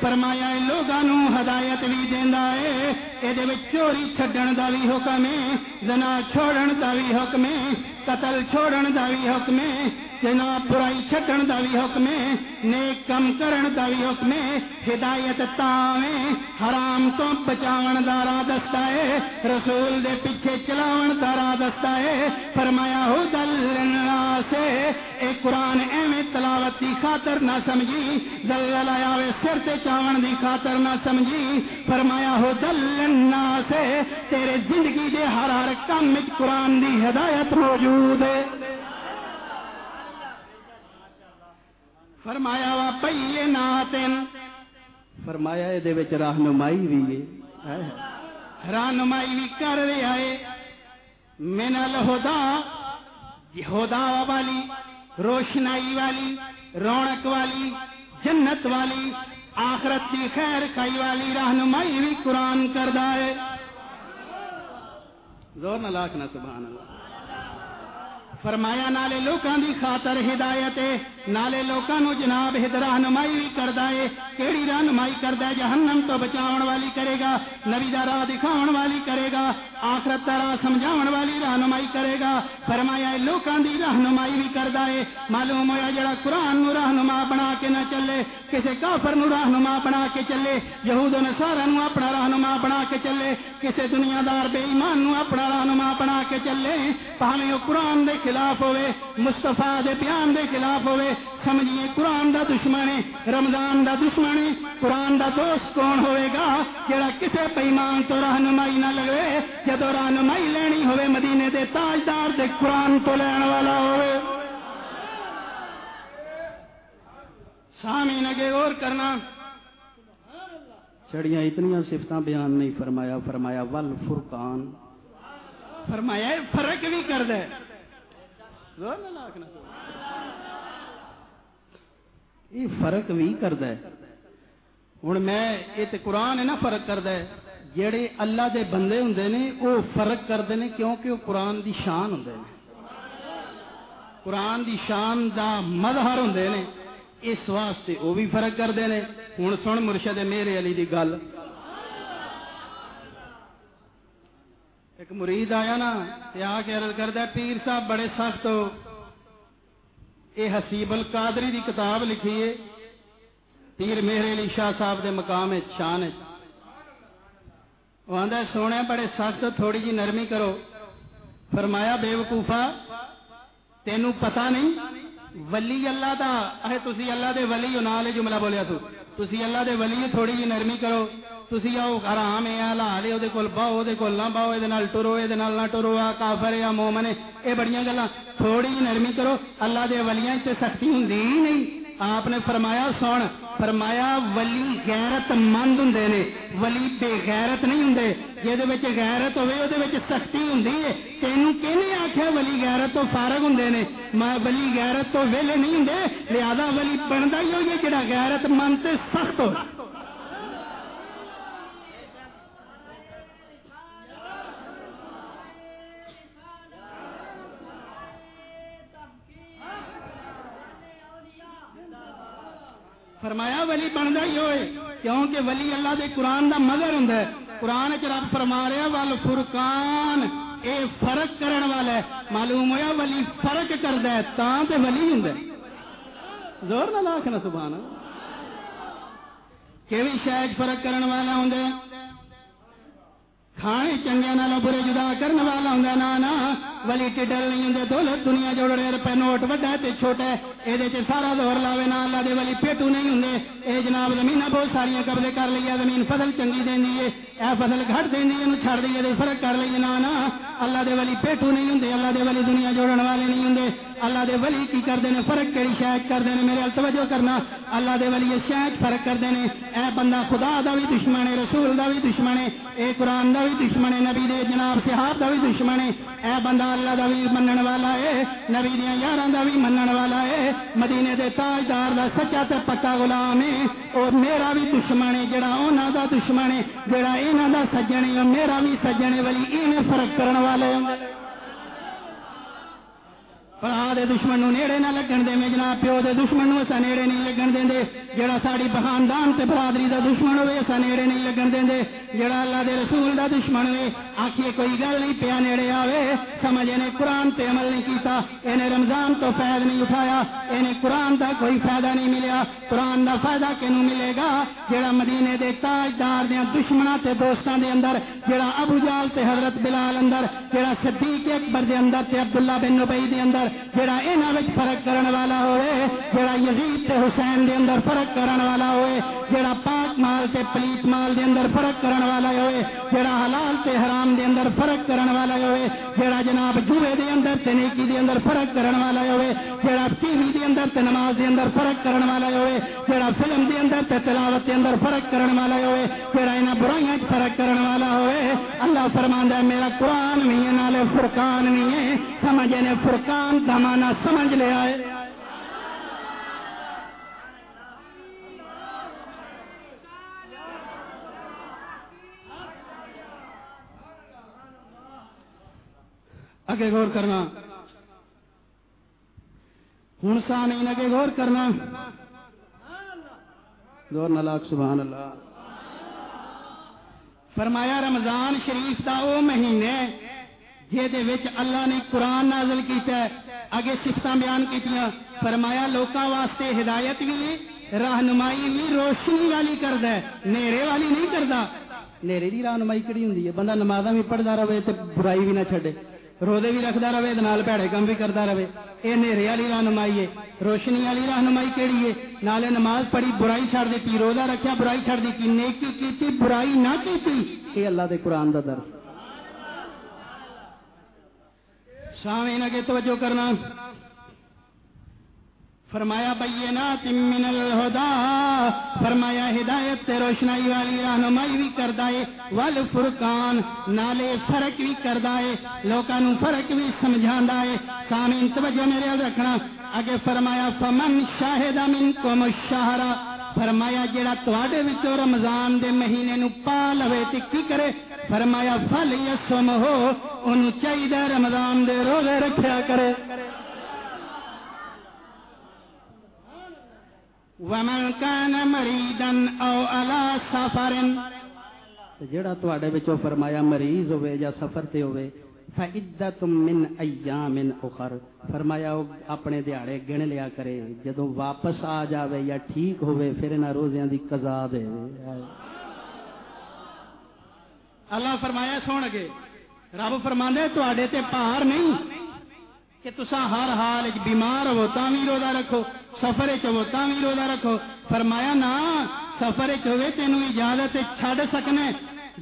فرمایا لوگوں ہدایت بھی دینا ہے یہ چوری چڈن دا بھی حکم ہے زنا چھوڑن دا بھی حکم ہے قتل چھوڑن دا بھی حکم ہے جناب برائی چھٹن دا بھی حکم ہے نیک کم کرن دا بھی حکم ہے ہدایت تاویں حرام تو بچاون دا راہ دستا ہے، رسول دے پیچھے چلاون دا راہ دستا ہے۔ فرمایا، ہو دل سے اے قرآن ایویں تلاوت دی خاطر نہ سمجھی۔ دل آیا وے سر تے چاون دی خاطر نہ سمجھی۔ فرمایا، ہو دل سے تیرے زندگی دے ہر ہر کام وچ قرآن دی ہدایت موجود ہے۔ فرمایا وا پہیے ناتن فرمایا یہ رہنمائی بھی ہے۔ رہنمائی بھی کر رہے آئے من الہدا ہدا والی روشنائی والی رونق والی جنت والی آخرت کی خیر کئی والی رہنمائی بھی قرآن کردہ ہے۔ زور نہ لاکھنا سبحان اللہ۔ فرمایا نالے لوکاں دی خاطر ہدایت ہے۔ نالے لوکاں نو جناب ہد رہنمائی بھی کردا ہے کیڑی رہنمائی کردا ہے جہنم تو بچاون والی کرے گا نبی دا راہ دکھاون والی کرے گا آخرت دا راہ سمجھاون والی رہنمائی کرے گا فرمایا لوکاں دی رہنمائی بھی کردا ہے معلوم ہویا جڑا قرآن نو رہنما بنا کے نہ چلے کسے کافر نو رہنما بنا کے چلے یہود و نصارا نو اپنا رہنما بنا کے چلے کسے دنیا دار بے ایمان نو اپنا رہنما بنا کے چلے پاویں او قرآن دے خلاف ہوئے مصطفیٰ دے بیان دے خلاف ہوئے سمجھیے قرآن دا دشمن ہے رمضان دا دشمن ہے۔ قرآن دا دوست کون ہوئے گا؟ جڑا کسے بےمان تو رہنمائی نہ لگے جدو رہنمائی لینی ہوئے مدینے دے تاجدار دے قرآن تو لین والا ہوئے۔ سامین اگے غور کرنا۔ چڑیاں اتنی صفت بیان نہیں فرمایا فرمایا ول فرقان فرمایا فرق بھی کر دے۔ یہ فرق بھی کرد ہوں میں یہ تو قرآن ہے نا فرق کرد جڑے اللہ دے بندے ہوں نے وہ فرق کرتے ہیں کیونکہ وہ قرآن دی شان ہوں نے۔ قرآن دی شان دا مظہر ہوں نے۔ اس واسطے وہ بھی فرق کرتے ہیں ہوں سن مرشد میرے علی دی گل۔ ایک مرید آیا نا آ کے عرض کرتا پیر صاحب بڑے سخت ہو۔ یہ حسیب القادری دی کتاب لکھی ہے پیر میرے علی شاہ صاحب دے مقام شان ہے وہ آدھا سونے بڑے سخت تھوڑی جی نرمی کرو فرمایا بے وقوفا تینوں پتا نہیں ولی اللہ دا اے تسی اللہ دے ولی ہو نال جملہ بولیا تو تسی اللہ دے ولی تھوڑی جی نرمی کرو تسی آؤ آرام ہے حلال ہے وہ کول باؤ وہ کول نہ باؤ یہ ٹرو یہ نہ ٹرو، آ، کافر یا مومن یہ بڑی گلا تھوڑی جی نرمی کرو، اللہ دے ولیاں تے سختی ہوں ہی نہیں۔ آپ نے فرمایا، سن، فرمایا ولی غیرت مند ہوں نے، ولی بے غیرت نہیں ہوں جہد غیرت ہوے وہ سختی ہوں تینوں کہ آخیا ولی غیرت تو فارغ ہوں نے؟ میں ولی غیرت تو ویلے نہیں ہوں لہذا ولی بنتا ہی ہوئی جڑا غیرت مند سے سخت ہو۔ فرمایا ولی بنتا ہی ہوئے، کیونکہ ولی اللہ دے قرآن دا مگر ہوں قرآن چ رب فرما رہا ول فرقان اے فرق کرن والا ہے۔ معلوم ہوا ولی فرق کرد ہے تا تے ولی ہوں زور نہ لاکھنا سبحان کہ شاید فرق کرن والا ہوں کھانے چنگے نالوں برے جدا کرنے والا ہوں نا ولی ٹڈل نہیں ہوں دولت دنیا جوڑ رہے روپے نوٹ وڈا تے چھوٹا ہے یہ سارا دور لاوے نا اللہ دے ولی پیٹو نہیں ہوں اے جناب زمین بہت ساری قبضے کر لیا زمین فصل چنگی دینی ہے اے فصل گھٹ دینی ہے چھڑ دیے فرق کر لیے نا نا اللہ دے ولی پیٹو نہیں ہوں اللہ دے ولی دنیا جوڑن والے نہیں ہوں اللہ دے ولی کی کرتے ہیں فرق کہڑی شاید کرتے ہیں میرے توجہ کرنا۔ اللہ دے ولی شاید فرق کرتے ہیں اے بندہ خدا دا بھی دشمن ہے، رسول دا بھی دشمن ہے، اے قرآن دا بھی دشمن ہے، نبی دے جناب صحاب دا بھی دشمن ہے۔ اے بندہ اللہ دا وی منن والا اے نبی دیا یاراں دا بھی منن والا ہے مدینے دے تاجدار دا سچا تے پکا غلام ہے اور میرا بھی دشمن ہے جڑا انہاں دا دشمن ہے جڑا انہاں دا سجن اے میرا بھی سجن اے ولی ایویں فرق کرن والے ہوں پڑا دے دشمن نو نیڑے نہ لگن دے میں جناب پیو دے دشمن نو اسا نیڑے نہیں لگن دیں دے جڑا ساڑی بخاندان تے برادری دا دشمن ہوئے اسا نیڑے نہیں لگن دیں دے جڑا اللہ دے رسول دا دشمن ہوئے آکھیے کوئی گل نہیں پیا نیڑے آوے سمجھ انہیں قرآن تے عمل نہیں کیتا انہیں رمضان تو فائد نہیں اٹھایا انہیں قرآن دا کوئی فائدہ نہیں ملیا قرآن دا فائدہ کینو ملے گا جڑا مدینے دے تاجدار دے دشمناں تے دوستاں دے اندر جڑا ابو جال تے حضرت بلال اندر جڑا صدیق اکبر دے اندر تے عبداللہ بن نبی دے اندر جڑا انہاں وچ فرق کرن والا ہوئے، جڑا یزید تے حسین دے اندر فرق کرن والا ہوئے، جڑا پاک مال تے پلیت مال دے اندر فرق کرن والا ہوئے جڑا حلال تے حرام دے اندر فرق کرن والا ہوئے جڑا جناب جوے دے اندر تے نیکی دے اندر فرق کرن والا ہوئے جڑا ٹی وی دے اندر تے نماز دے اندر فرق کرن والا ہوئے جڑا فلم دے اندر تے تلاوت دے اندر فرق کرن والا ہوئے جڑا انہاں برائیاں وچ فرق کرن والا ہوئے، اللہ فرماندا ہے، میرا قرآن بھی ہے، نالے فرقان بھی ہے سمجھے نے فرقان دا معنی سمجھ لے آئے۔ اگے غور کرنا۔ ہوں سامعین اگے غور کرنا۔ غور نلاک سبحان اللہ۔ فرمایا، رمضان شریف دا او مہینے جہدے وچ اللہ نے قرآن نازل کیتا ہے، اگے سفتاں بیان کیتیاں۔ فرمایا، لوکاں واسطے ہدایت بھی، رہنمائی بھی روشنی والی کردا ہے۔ نیرے والی نہیں کردا نیرے دی رہنمائی کیڑی ہوندی ہے؟ بندہ نمازاں بھی پڑھدا رہے تے برائی بھی نہ چھڈے۔ روزے بھی رکھتا رہے نال پیڑے کم بھی کرتا رہے۔ یہ نیری والی رہنمائی ہے روشنی والی رہنمائی کہڑی ہے نالے نماز پڑھی، برائی چھڑ دیتی، روزہ رکھیا، برائی چھڑ دیتی، نیکی کیتی، برائی نہ کیتی۔ یہ اللہ دے قرآن دا درس۔ سامنے اگے توجہ کرنا۔ فرمایا بینات من الہدا، فرمایا ہدایت تے روشنائی والی رہنمائی بھی کردا ہے والفرقان نالے فرق بھی کردا ہے لوکاں نو فرق بھی سمجھاندا ہے سامعین، توجہ میرے رکھنا۔ اگے فرمایا، فمن شاہد منکم الشہر۔ فرمایا جڑا تواڈے وچوں رمضان دے مہینے نو پا لوے تے کی کرے؟ فرمایا، فل یسم ہو ان چاہیے رمضان دے روزے رکھیا کرے۔ ومن كان مريضا او على سفر. جڑا تواڈے وچوں فرمایا مریض ہوے یا سفر تے ہوے فعدت من ایام اخر فرمایا اپنے دیہڑے گن لیا کرے جدوں واپس آ جاوے یا ٹھیک ہوے پھر انہاں روزیاں دی قضا دے۔ اللہ فرمایا سن اگے رب فرماندے تواڈے تے پہاڑ نہیں۔ کہ تسا ہر حال بیمار ہو تا بھی روزہ رکھو، سفر چو تا بھی روزہ رکھو۔ فرمایا نا سفر ہوئے تینوں اجازت چھڈ سکنے۔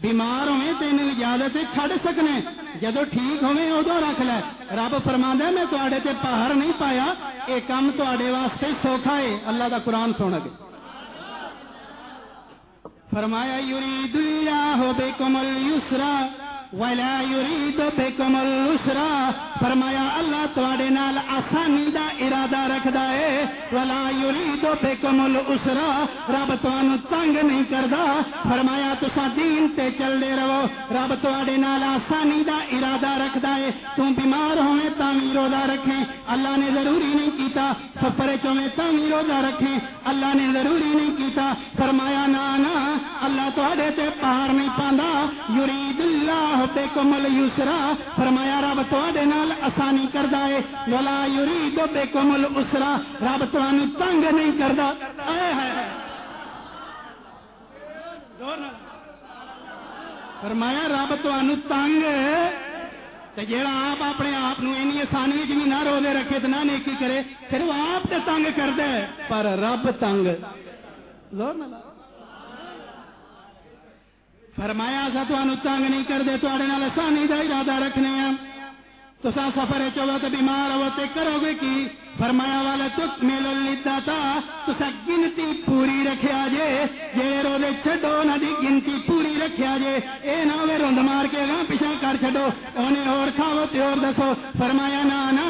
بیمار ہوئے تینوں اجازت چھڈ سکنے۔ جدو ٹھیک ہوئے ادو رکھ لے۔ رب فرما میں تے پہاڑ نہیں پایا۔ یہ کام تے واسطے سوکھا ہے۔ اللہ دا قرآن سن گے۔ فرمایا یرید اللہ بکم اليسرا ولا یرید بکم الاسرا فرمایا اللہ تواڈے نال آسانی دا ارادہ رکھدا ہے۔ ولا یرید بکم الاسرا رب تانوں تنگ نہیں کردا۔ فرمایا تساں دین تے چلدے رہو۔ رب تواڈے نال آسانی دا ارادہ رکھدا ہے۔ تو بیمار ہوے تاں وی روزہ رکھیں۔ اللہ نے ضروری نہیں کیتا۔ سفر چویں تاں وی روزہ رکھیں۔ اللہ نے ضروری نہیں کیتا۔ فرمایا نا نا اللہ تواڈے تے پار نہیں پاندا۔ یرید اللہ بكم اليسرا فرمایا، رب نال آسانی کردا ہے ولا یرید بكم الاسرا رب تانوں تنگ نہیں کردا۔ اے ہے فرمایا، رب تانوں تنگ تے جیڑا آپ اپنے آپ نو اینی آسانی وچ بھی نہ روزے رکھے تے نہ نیکی کرے پھر وہ آپ تے تنگ کردا ہے پر رب تنگ۔ زور نہ فرمایا سا تمہوں تنگ نہیں کرتے تے آسانی کا ارادہ رکھنے ہیں تو سفر چو تو بیمار ہو تو کرو گے کی؟ فرمایا، والا تک میلو لیتا تھا تو گنتی پوری رکھیا جے جے روزے چھڈو نہ دی گنتی پوری رکھیا جے۔ اے نہ ہوے روند مار کے گاں پیچھے کر چھڈو، اونے اور کھاو تے اور دسو۔ فرمایا نا نا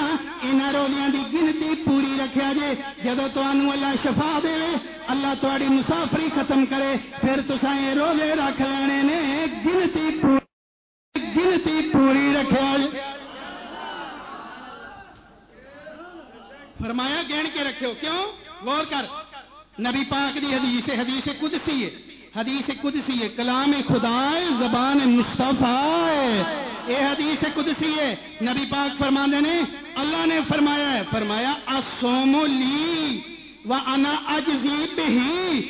انہاں روزیاں دی گنتی پوری رکھیا جے، جدوں تانوں اللہ شفا دے، اللہ تواڈی مسافری ختم کرے۔ پھر تساں اے روزے رکھ لینے نے، گنتی پوری گنتی پوری رکھیا جے۔ فرمایا گہن کے رکھو۔ کیوں؟ غور کر۔ نبی پاک دی حدیث حدیث قدسی ہے۔ حدیث قدسی ہے۔ کلام خدا ہے زبان مصطفیٰ ہے۔ یہ حدیث قدسی ہے۔ نبی پاک فرماندے نے، اللہ نے فرمایا ہے۔ فرمایا اسوم لی و انا اجزی بہی۔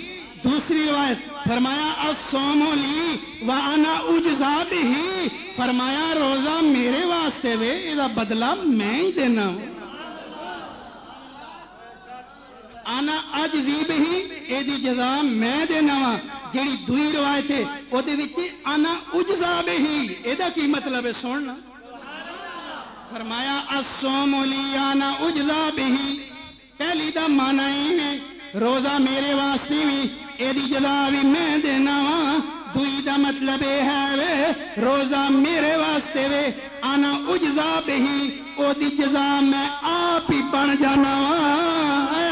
دوسری روایت، فرمایا اسوم لی و انا اجزا بہی۔ فرمایا، روزہ میرے واسطے وے یہ بدلہ میں ہی دینا ہوں۔ آنا اج زیب ہی اے جزا میں دینا وا۔ جیڑی دوئی روایت ہے او دے وچ انا اجزا بہی اے دا کی مطلب ہے سننا؟ فرمایا، الصوم لی انا اجزا بہی پہلی دا معنی ہے، روزہ میرے واسطے وی اے جزا وی میں دینا وا۔ دوئی دا مطلب اے ہے وے، روزہ میرے واسطے وے۔ انا اجزا بہی او دی جزا میں آپ ہی بن جانا وا۔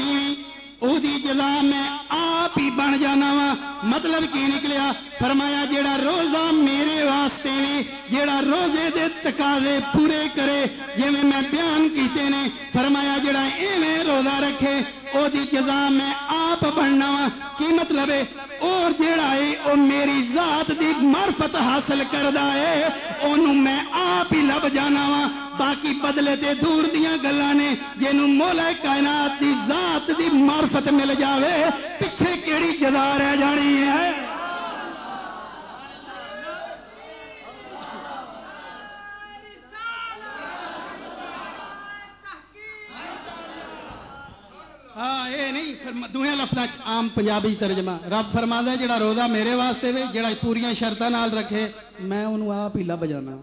فرمایا روزہ جزا میں آپ ہی بن جانا وا۔ مطلب کی نکلیا؟ فرمایا، جیڑا روزہ میرے واسطے نے، جیڑا روزے دے تقاضے پورے کرے جی میں بیان کیتے نے، فرمایا، جیڑا ایویں روزہ رکھے او دی جزا میں آپ بننا کی مطلب ہے؟ اور جیڑا ہے، او میری ذات دی معرفت حاصل کردا ہے، اونوں میں آپ ہی لب جانا وا۔ باقی بدلے تے دور دیاں گلاں نے، جنوں مولا کائنات دی ذات دی معرفت مل جاوے، پیچھے کیڑی جزا رہ جانی ہے؟ ہاں نہیں دوہے لفظ عام پنجابی ترجمہ۔ رب فرما ہے جڑا روزہ میرے واسطے وے، جڑا پوریا شرطاں نال رکھے، میں انہوں آپ ہی لب جانا۔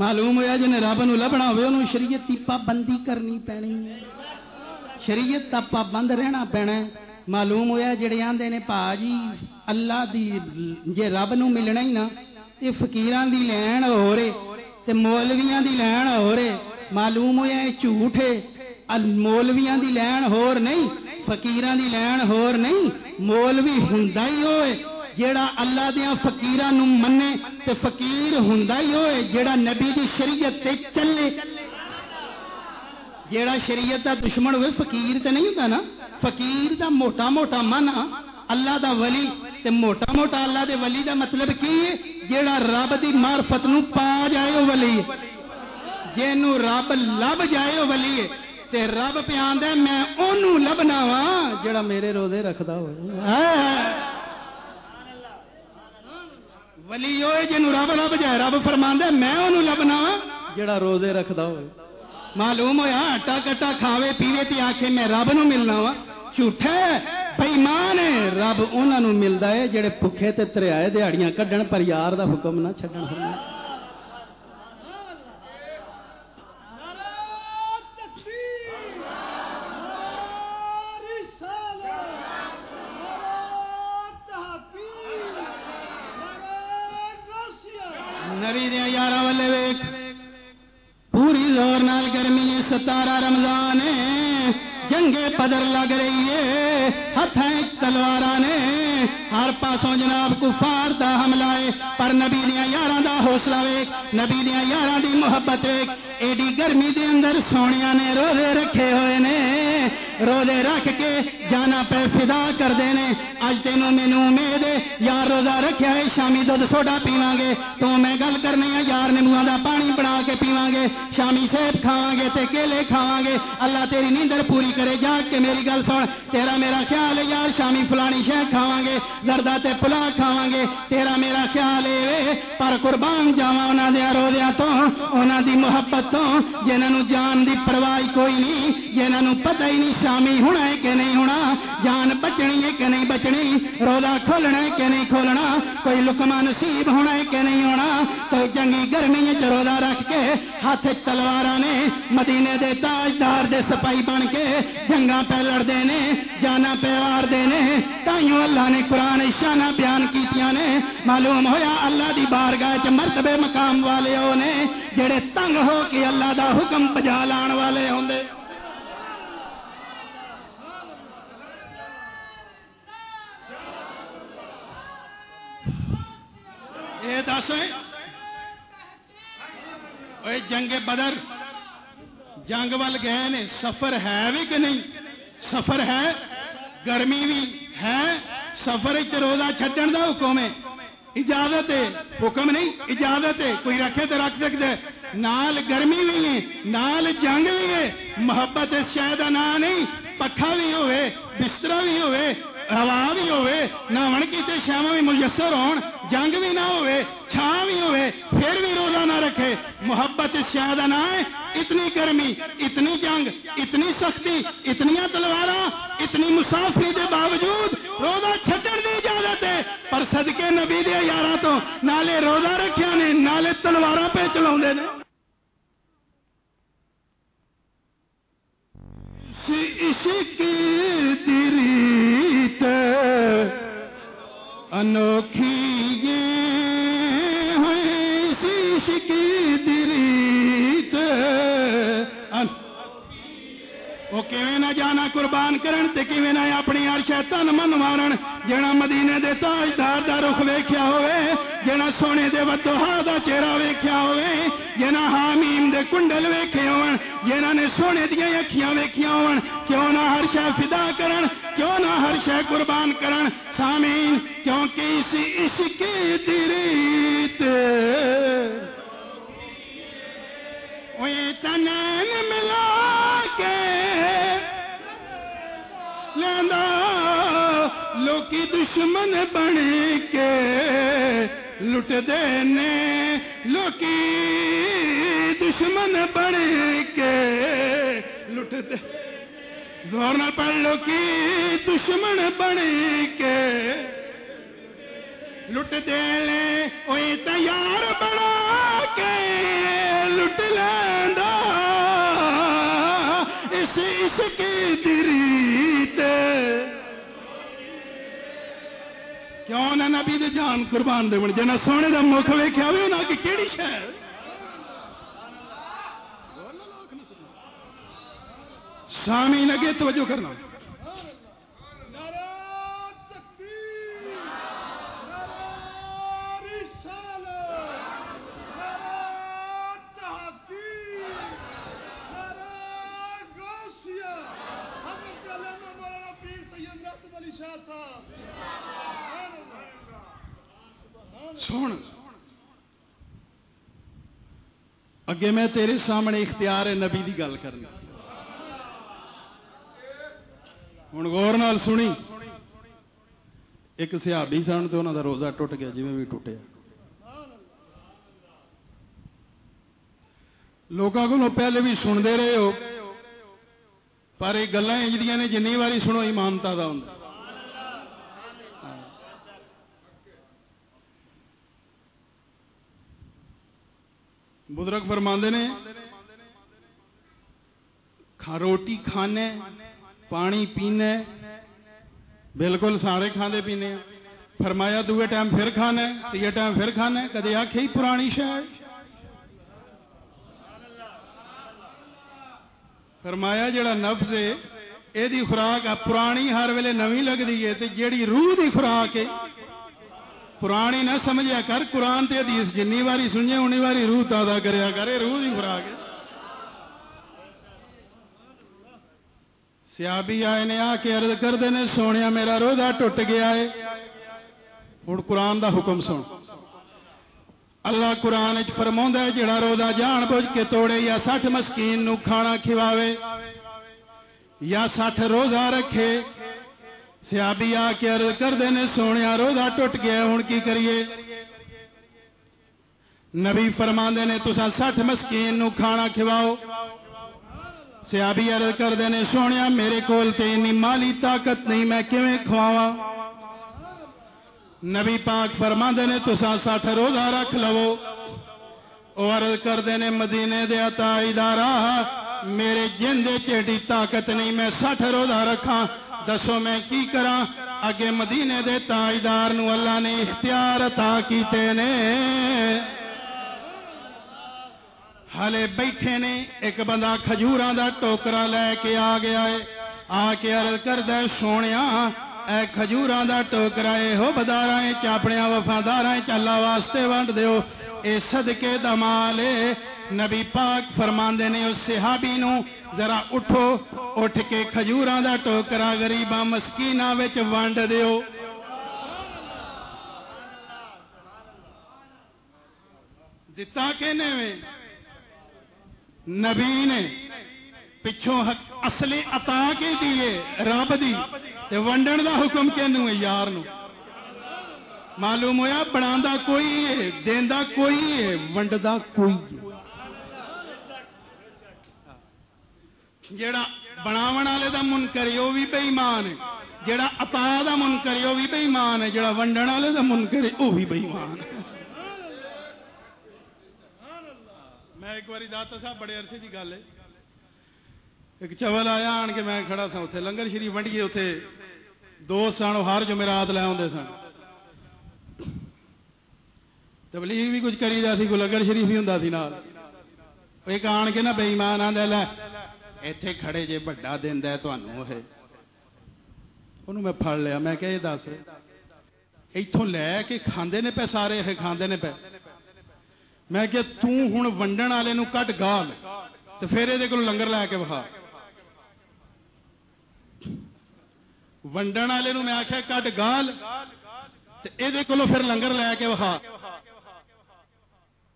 معلوم ہوا جن رب نو لبنا ہوئے انہوں شریعت کی پابندی کرنی پینی۔ شریعت کا پابند رہنا پینا معلوم ہوا جڑے آندے نے پا جی اللہ دی جے رب نو ملنا ہی نا یہ فقیران دی لین ہو رہے تے مولویاں دی لین ہو رہے معلوم ہوا یہ جھوٹ ہے مولویاں دی لین ہور نہیں فقیران دی لین ہور نہیں، مولوی ہوندا ہی ہوئے، جیڑا اللہ دیا فقیراں نو منے تے فقیر ہوندا ہی ہوئے، جیڑا نبی دی شریعت تے چلے۔ جیڑا شریعت دا دشمن ہوئے، فقیر تے نہیں ہوندا نا۔ فقیر دا موٹا موٹا من اللہ دا ولی۔ تے موٹا موٹا اللہ دے ولی دا مطلب کی ہے؟ جیڑا رب دی معرفت نو پا جائے او ولی۔ جینو رب لب جائے او ولی ہے تے رب پہ آندا ہے، میں اونوں لبنا وا جڑا میرے روزے رکھدا ہوئے۔ ولی ہوئے جنوں رب لب جائے، رب فرماندا ہے، میں اونوں لبنا وا جڑا روزے رکھدا ہوئے۔ معلوم ہویا، آٹا کٹا کھاوے پیوے تے آکھے میں رب نو ملنا وا جھوٹا بےمان ہے، رب انہاں نو ملدا ہے، جڑے بھکھے تے تریائے دیہاڑیاں کڈن پر یار دا حکم نہ چھڈن فرمایا نبی دیا یارہ والے ویک پوری زور نال سارا رمضان ہے۔ جنگے پدر لگ رہی ہے۔ ہاتھ تلوار نے۔ ہر پاسوں جناب کفار دا حملہ ہے۔ پر نبی دیا یار دا حوصلہ ویک نبی دیا یار دی محبت ویک ایڈی گرمی دے اندر سونیا نے روزے رکھے ہوئے نے۔ روزے رکھ کے جانا پہ فدا کر دینے۔ اج تینوں مینو امید ہے، یار روزہ رکھیا ہے، شامی دودھ سوڈا پیواں گے تو میں گل کرنی ہے، یار نیمبو دا پانی بنا کے پیواں گے شامی سیب کھاواں گے تے کیلے کھاواں گے اللہ تیری نیندر پوری کرے جاگ کے میری گل سن۔ تیرا میرا خیال ہے، یار شامی فلانی شہ کھاواں گے زردہ تے پلا کھاواں گے تیرا میرا خیال ہے پر قربان جاواں انہاں دے روزیاں تو، انہاں دی محبت تو۔ جنہاں جان دی پرواہ کوئی نہیں، جنہاں پتہ ہی نہیں شامی ہونا ہے کہ نہیں ہونا؟ جان بچنی ہے کہ نہیں بچنی؟ روزہ کھولنا ہے کہ نہیں کھولنا؟ کوئی لکما نصیب ہونا ہے کہ نہیں ہونا؟ کوئی جنگی گرمی ہے روزہ رکھ کے ہاتھ تلوار نے مدینے دے تاجدار دے سپاہی بن کے جنگا پہ لڑتے نے، جانا پہ وار دے نے۔ تائیوں اللہ نے قرآن شانہ بیان کیتیاں نے۔ معلوم ہویا اللہ دی بارگاہ چ مرتبے مقام والے نے جڑے تنگ ہو کے اللہ دا حکم بجا لان والے ہوندے۔ یہ دس جنگ بدر، جنگ وال گئے نے، سفر ہے بھی کہ نہیں؟ سفر ہے، گرمی بھی ہے، سفر روزہ چھڈن دا حکم ہے۔ اجازت ہے، حکم نہیں، اجازت ہے، کوئی رکھے تو رکھ سکتے نال گرمی بھی ہے، نال جنگ بھی ہے۔ محبت شاید نہ نہیں، پکھا بھی ہوئے، بستر بھی ہوئے ہوا بھی ہوئے نہاون کیتے شاما بھی میسر ہون، جنگ بھی نہ ہوئے، چھاں بھی ہوئے، پھر بھی روزہ نہ رکھے۔ محبت شاید نہ ہے، اتنی گرمی، اتنی جنگ، اتنی سختی، اتنی تلوار اتنی مسافری دے باوجود روزہ چھٹن دی اجازت ہے۔ پر صدقے نبی دے یارہ تو نالے روزہ رکھیا نے، نالے تلوار پہ چلا نے۔ عشق تیری انوکھی ہوئی شیش کی دریت۔ وہ کیویں جانا قربان کرن تے کیویں نہ اپنی عرشہ شیطان من مارن۔ جڑا مدینے دے تاجدار دا رخ ویکھیا ہوئے، جڑا سونے دے ودوہا دا چہرہ ویکھیا ہوئے جڑا حامیم دے کنڈل ویکھے ہون جڑا نے سونے دیاں اکھیاں ویکھیاں ہون، کیوں نہ ہر شے فدا کرن، کیوں نہ ہر شے قربان کرن۔ سامین کیونکہ اس عشق دریت تنین ملا کے لیندا، لوکی دشمن بن کے لٹ دینے، لوکی دشمن بن کے لٹ دے۔ زور نہ پڑھ لو دشمن بن کے لٹ دے لیں اوئی تیار بنا کے لٹ لیندا۔ اس اس کی دریت۔ کیوں نہ نبی دے جان قربان دے بن سونے دا مکھ ویکھیا ہوئے نا کہ کیڑی شے؟ سامی لگے توجہ کرنا۔ ਸੁਣ। ਅੱਗੇ ਮੈਂ ਤੇਰੇ ਸਾਹਮਣੇ ਇਖਤਿਆਰ ਹੈ ਨਬੀ ਦੀ ਗੱਲ ਕਰਨੀ। ਹੁਣ ਗੌਰ ਨਾਲ ਸੁਣੀ। ਇੱਕ ਸਿਹਾਬੀ ਸਨ ਤੇ ਉਹਨਾਂ ਦਾ ਰੋਜ਼ਾ ਟੁੱਟ ਗਿਆ, ਜਿਵੇਂ ਵੀ ਟੁੱਟਿਆ। ਲੋਕਾਂ ਕੋਲੋਂ ਪਹਿਲੇ ਵੀ ਸੁਣਦੇ ਰਹੇ ਹੋ, ਪਰ ਇਹ ਗੱਲਾਂ ਜਿਹੜੀਆਂ ਨੇ ਜਿੰਨੀ ਵਾਰੀ ਸੁਣੋ, ਇਮਾਨਤਾ ਦਾ ਹੁੰਦਾ। بزرگ فرماندے نے روٹی کھانے، پانی پینے، بالکل سارے کھانے پینے۔ فرمایا دوے ٹائم پھر کھانا ہے تیے ٹائم پھر کھانا کدی آخ ہی پرانی شاید فرمایا جڑا نفس ہے یہ خوراک پرانی ہر ویلے نویں لگتی ہے، تے جیڑی روح دی خوراک ہے قرآن ہی نہ سمجھا کر، قرآن تے حدیث جنی واری سنجے انی واری روح تادا کریا کر کرے روح دی خوراک سیابی آئے نے آ کے عرض کر دینے سونیا میرا روزہ ٹوٹ گیا ہے۔ ہوں قرآن دا حکم سن۔ اللہ قرآن فرماؤں ہے، جڑا روزہ جان بوجھ کے توڑے یا سٹھ مسکین نو کھانا کھواوے یا سٹھ روزہ رکھے صحابی آ کے عرض کر دینے سونے روزہ ٹوٹ گیا ہوں کی کریے نبی فرما نے تسا سٹھ مسکین نو کھانا کھواؤ صحابی عرض کر دینے سونے میرے کول تے انی مالی طاقت نہیں میں کیویں کھواوا نبی پاک فرما نے تسا سٹھ روزہ رکھ لو وہ عرض کر دینے مدینے دے عطا ادارہ میرے جن دے چیڑی طاقت نہیں میں سٹھ روزہ رکھا دسو میں کی کرا اگے مدینے دے تاجدار نو اللہ نے اختیار عطا کیتے نے۔ ہلے بیٹھے نے، ایک بندہ کھجوراں دا ٹوکرا لے کے آ گیا ہے۔ آ کے عرض کر دے سونیا، اے کھجوراں دا ٹوکرا اے ہو بداراں چ اپنے وفاداراں چ اللہ واسطے ونڈ دیو۔ اے صدقے دمال نبی پاک فرماندے نے اس صحابی نو ذرا اٹھو اٹھ کے کھجوراں دا ٹوکرا غریباں مسکیناں وچ وانڈ دیو دتا کہنے میں نبی نے پچھوں اصلی عطا کی دیے رب دی تے ونڈن دا حکم کینو ہے یار نو معلوم ہویا بناندا کوئی ہے دیندا کوئی ہے ونڈدا کوئی ہے جیڑا بناون والے دا منکر یو بھی بے ایمان ہے۔ جیڑا عطا دا منکر یو بھی بے ایمان ہے۔ جیڑا ونڈن والے دا منکر ہے، او بھی بے ایمان ہے۔ میں ایک واری داتا صاحب بڑے عرصے دی گل ہے۔ ایک چول آیا، آن کے میں کھڑا تھا اوتھے لنگر شریف ونڈیے اوتھے دوست سن ہر جمعرات لے آندے سن۔ تبلیغ بھی کچھ کری دا کو لنگر شریف ہی ہوں سی نال۔ ایک آن کے نہ بے ایمان آندا لے۔ ਇੱਥੇ ਖੜੇ ਜੇ ਵੱਡਾ ਦਿੰਦਾ ਹੈ ਤੁਹਾਨੂੰ ਇਹ ਉਹਨੂੰ ਮੈਂ ਫੜ ਲਿਆ ਮੈਂ ਕਿਹਾ ਇਹ ਦੱਸ ਇੱਥੋਂ ਲੈ ਕੇ ਖਾਂਦੇ ਨੇ ਪਏ ਸਾਰੇ ਇਹ ਖਾਂਦੇ ਨੇ ਪਏ ਮੈਂ ਕਿਹਾ ਤੂੰ ਹੁਣ ਵੰਡਣ ਵਾਲੇ ਨੂੰ ਕੱਢ ਗਾਲ ਤੇ ਫਿਰ ਇਹਦੇ ਕੋਲ ਲੰਗਰ ਲੈ ਕੇ ਵਿਖਾ ਵੰਡਣ ਵਾਲੇ ਨੂੰ ਮੈਂ ਆਖਿਆ ਕੱਢ ਗਾਲ ਤੇ ਇਹਦੇ ਕੋਲੋਂ ਫਿਰ ਲੰਗਰ ਲੈ ਕੇ ਵਿਖਾ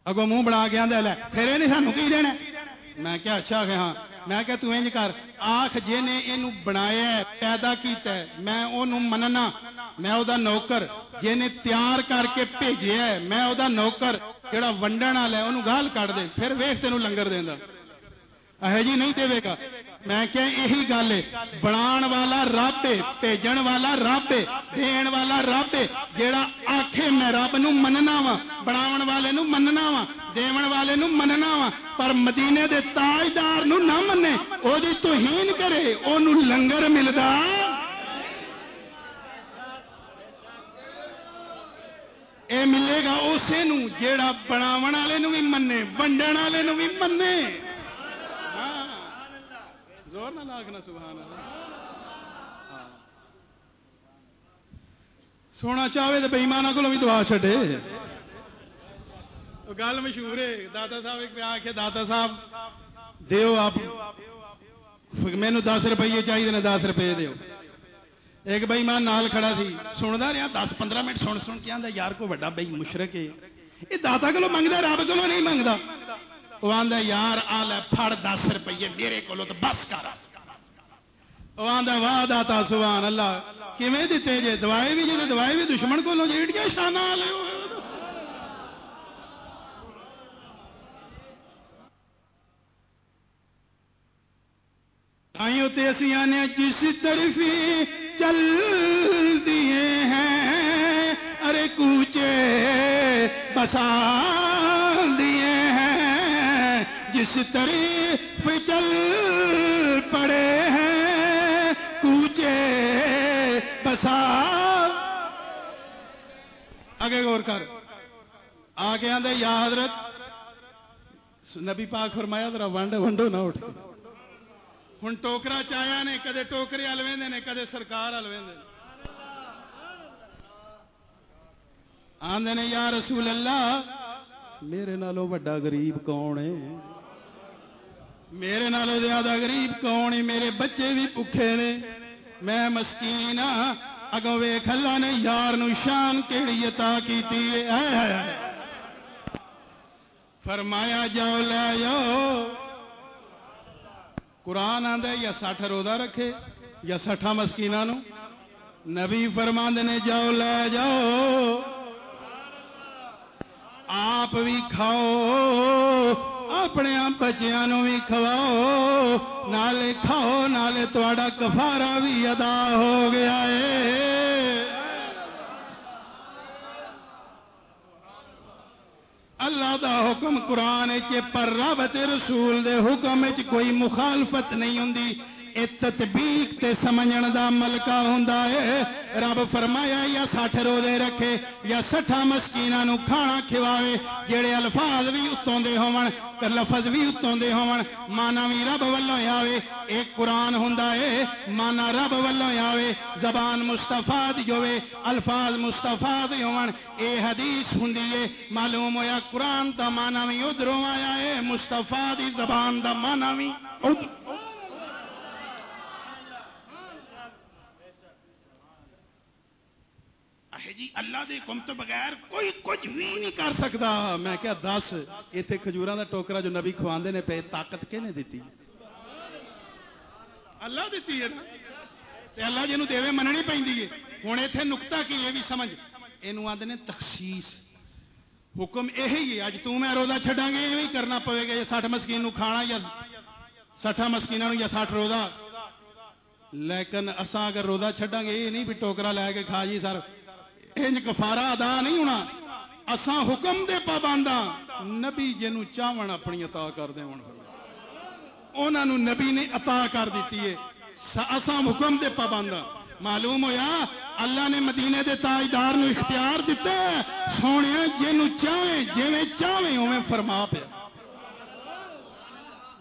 ਅਗੋ ਮੂੰਹ ਬਣਾ ਕੇ ਆਂਦਾ ਲੈ ਫਿਰ ਇਹਨੇ ਸਾਨੂੰ ਕੀ ਦੇਣਾ ਮੈਂ ਕਿਹਾ ਅੱਛਾ ਕਿ ਹਾਂ ਮੈਂ ਕਿਹਾ ਤੂੰ ਇੰਜ ਕਰ, ਆਖ ਜਿਹਨੇ ਇਹਨੂੰ ਬਣਾਇਆ ਪੈਦਾ ਕੀਤਾ ਮੈਂ ਉਹਨੂੰ ਮੰਨਣਾ, ਮੈਂ ਉਹਦਾ ਨੌਕਰ, ਜਿਹਨੇ ਤਿਆਰ ਕਰਕੇ ਭੇਜਿਆ ਮੈਂ ਉਹਦਾ ਨੌਕਰ, ਜਿਹੜਾ ਵੰਡਣ ਵਾਲਾ ਉਹਨੂੰ ਗਾਲ ਕੱਢ ਦੇ, ਫਿਰ ਵੇਖ ਤੈਨੂੰ ਲੰਗਰ ਦੇਂਦਾ ਇਹ ਜੀ ਨਹੀਂ ਦੇਵੇਗਾ। ਮੈਂ ਕਿਹਾ ਇਹੀ ਗੱਲ ਹੈ ਬਣਾਉਣ ਵਾਲਾ ਰੱਬ ਹੈ ਭੇਜਣ ਵਾਲਾ ਰੱਬ ਹੈ ਦੇਣ ਵਾਲਾ ਰੱਬ ਹੈ ਜਿਹੜਾ ਆਖੇ ਮੈਂ ਰੱਬ ਨੂੰ ਮੰਨਣਾ ਵਾ, ਬਣਾਉਣ ਵਾਲੇ ਨੂੰ ਮੰਨਣਾ ਵਾ دیون والے نو مننا وا پر مدینے دے تاجدار نو نہ منے او دی توہین کرے او نو لنگر ملدا اے ملے گا اسے نو جیڑا بناون والے نو بھی منے ونڈن والے نو بھی منے زور نہ لاگنا سبحان اللہ سونا چاہے تو بےمانہ کو بھی دعا چھٹے گل مشہور ہے دادا صاحب ایک آ دادا صاحب دس روپیے چاہیے دس روپے دیو ایک بھائی ماں نال کھڑا سی سنتا رہا دس پندرہ منٹ سن سن کے آدھا یار کو وڈا بھائی مشرق ہے یہ دادا کو منگتا رب کو نہیں منگتا وہ آدھا یار آ لے پھڑ دس روپیے میرے کو بس کر وہ آدھا واہ داتا سبحان اللہ کیویں دیتے جے دوائے بھی جے دوائے بھی دشمن کو لو کے شانہ لے تے اسیاں نے جس طرفی چل دیے ہیں، ارے کوچے بسا دیے ہیں، جس طرف چل پڑے ہیں، کوچے بسا آگے غور کر۔ آگے آدھے یا حضرت، نبی پاک فرمایا، ذرا ونڈ ونڈو نہ اٹھ ਹੁਣ ਟੋਕਰਾ ਚਾਇਆ ਨੇ ਕਦੇ ਟੋਕਰੇ ਹਲਵੇਂਦੇ ਨੇ ਕਦੇ ਸਰਕਾਰ ਹਲਵੇਂਦੇ ਨੇ ਆਂਦੇ ਨੇ ਯਾ ਰਸੂਲ ਅੱਲਾ ਮੇਰੇ ਨਾਲੋਂ ਵੱਡਾ ਗਰੀਬ ਕੌਣ ਹੈ ਮੇਰੇ ਨਾਲੋਂ ਜ਼ਿਆਦਾ ਗਰੀਬ ਕੌਣ ਹੈ ਮੇਰੇ ਬੱਚੇ ਵੀ ਭੁੱਖੇ ਨੇ ਮੈਂ ਮਸਕੀਨ ਆ ਅਗੋਂ ਵੇਖ ਅੱਲਾ ਨੇ ਯਾਰ ਨੂੰ ਸ਼ਾਨ ਕਿਹੜੀ عطا ਕੀਤੀ ਹੈ ਹਾਏ ਹਾਏ ਹਾਏ قرآن آندا یا سٹھ روزہ رکھے یا سٹھا مسکین نبی فرماند نے، جاؤ، لے جاؤ، آپ بھی کھاؤ، اپنے بچیاں بھی کھواؤ، نالے کھاؤ، نالے تھوڑا کفارا بھی ادا ہو گیا ہے۔ اللہ دا حکم قرآن پر رب رسول دے حکم چ کوئی مخالفت نہیں ہوندی۔ اے تطبیق تے سمجھن دا ملکہ ہوندا ہے رب فرمایا یا 60 روزے رکھے یا 60 مسکیناں نو کھانا کھواوے جڑے الفاظ بھی اتوں دے ہون تے لفظ بھی اتوں دے ہون مانا بھی رب والوں آوے ایک قرآن ہوندا ہے مانا رب والوں آوے زبان مصطفیٰ دی ہوے الفاظ مصطفیٰ دی ہون اے حدیث ہوندی ہے معلوم ہویا قرآن دا مانا بھی ادھروں آیا ہے مصطفیٰ دی زبان دا مانا بھی ادھر جی اللہ دے حکم تو بغیر کوئی کچھ بھی نہیں کر سکتا۔ میں کیا دس اتنے کھجورا کا ٹوکرا جو نبی کھواندے نے پے، طاقت کہنے دیتی اللہ دیتی ہے نا؟ تے اللہ جنوں دیوے مننی پیندی ہے۔ ہن ایتھے نقطہ کی یہ بھی سمجھ۔ اینو آندے نے تخصیص۔ حکم یہی ہے، اج تو میں روزہ چھڈاں گے، ایویں کرنا پوے گا، یا 60 مسکین نو کھانا یا 60 مسکیناں نو یا 60 روزہ۔ لیکن اساں اگر روزہ چھڈاں گے، یہ نہیں بھی ٹوکرا لے کے کھا جی سر۔ انج کفارہ ادا نہیں ہونا۔ اساں حکم دے پابنداں نبی جنوں چاہون اپنی عطا کر دے ہن انہاں نو نبی نے عطا کر دیتی ہے۔ اساں حکم دے پابنداں معلوم ہویا؟ اللہ نے مدینے دے تاجدار نو اختیار دیتا ہے۔ سونے جنوں چاہے جویں چاہے اویں فرما پیا۔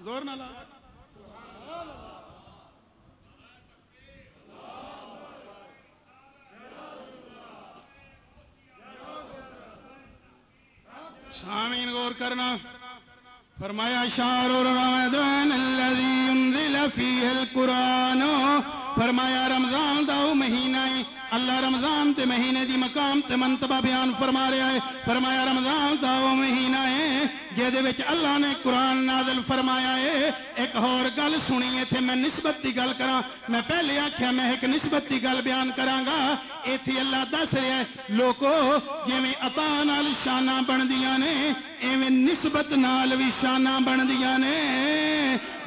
زور نہ لا سامین غور کرنا۔ فرمایا شار رمضان الذي انزل فيه القران فرمایا، رمضان دا مہینہ ہے۔ اللہ رمضان تے مہینے دی مقام تے منتبہ بیان فرما رہا ہے۔ فرمایا، رمضان دا مہینہ ہے۔ جے وچ اللہ نے قرآن نازل فرمایا ہے، ایک اور گل سنی ایتھے میں نسبت دی گل کراں۔ میں پہلے آکھیا، میں ایک نسبت دی گل بیان کراں گا۔ ایتھے اللہ دس رہا ہے، لوکو جویں عطا نال شاناں بندیاں نے، ایویں نسبت نال وی شاناں بندیاں نے۔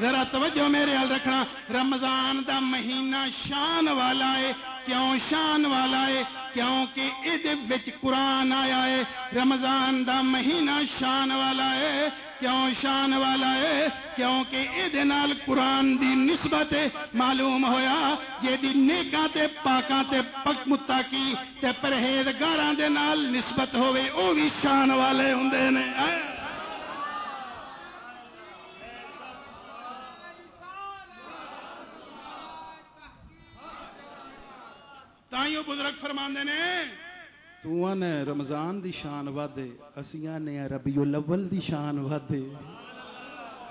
ذرا توجہ میرے ال رکھنا۔ رمضان دا مہینہ شان والا ہے۔ کیوں شان والا ہے؟ کیونکہ ادھے وچ قرآن آیا ہے، رمضان دا مہینہ شان والا ہے۔ کیوں شان والا ہے؟ کیونکہ ادھے نال قرآن دی نسبت معلوم ہویا جے دی نیکاں تے پاکاں تے پک متاکی تے پرہیزگاراں دے نال نسبت ہوئے او بھی شان والے ہوندے نے۔ تائیوں بزرگ فرماندے نے تو آنے رمضان دی شان ودے اسی آنے ربیع الاول دی شان ودے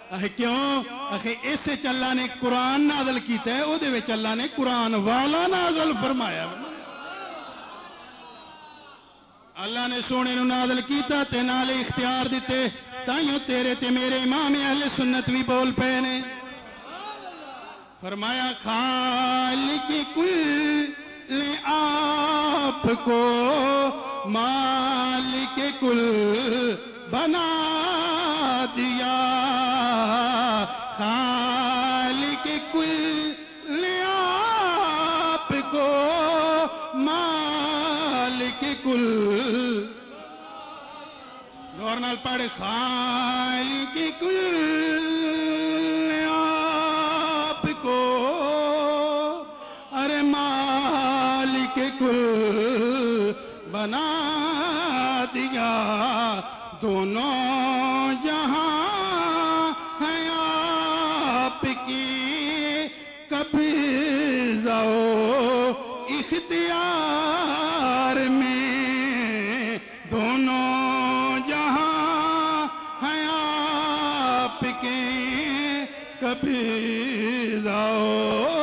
اہ کیوں اخے اس اللہ نے قرآن نازل کیتا ہے او دے وچ اللہ نے قرآن والا نازل فرمایا اللہ نے سونے نو نازل کیتا تے نالے اختیار دیتے تائیوں تیرے تے میرے امام اہل سنت بھی بول پے نے فرمایا خالق کل آپ کو مالک کل بنا دیا۔ خالق کل آپ کو مالک کل غور نال پڑھ، خالق کل دونوں جہاں ہیں آپ کی کبھی جاؤ اختیار میں دونوں جہاں ہیں آپ کے کبھی جاؤ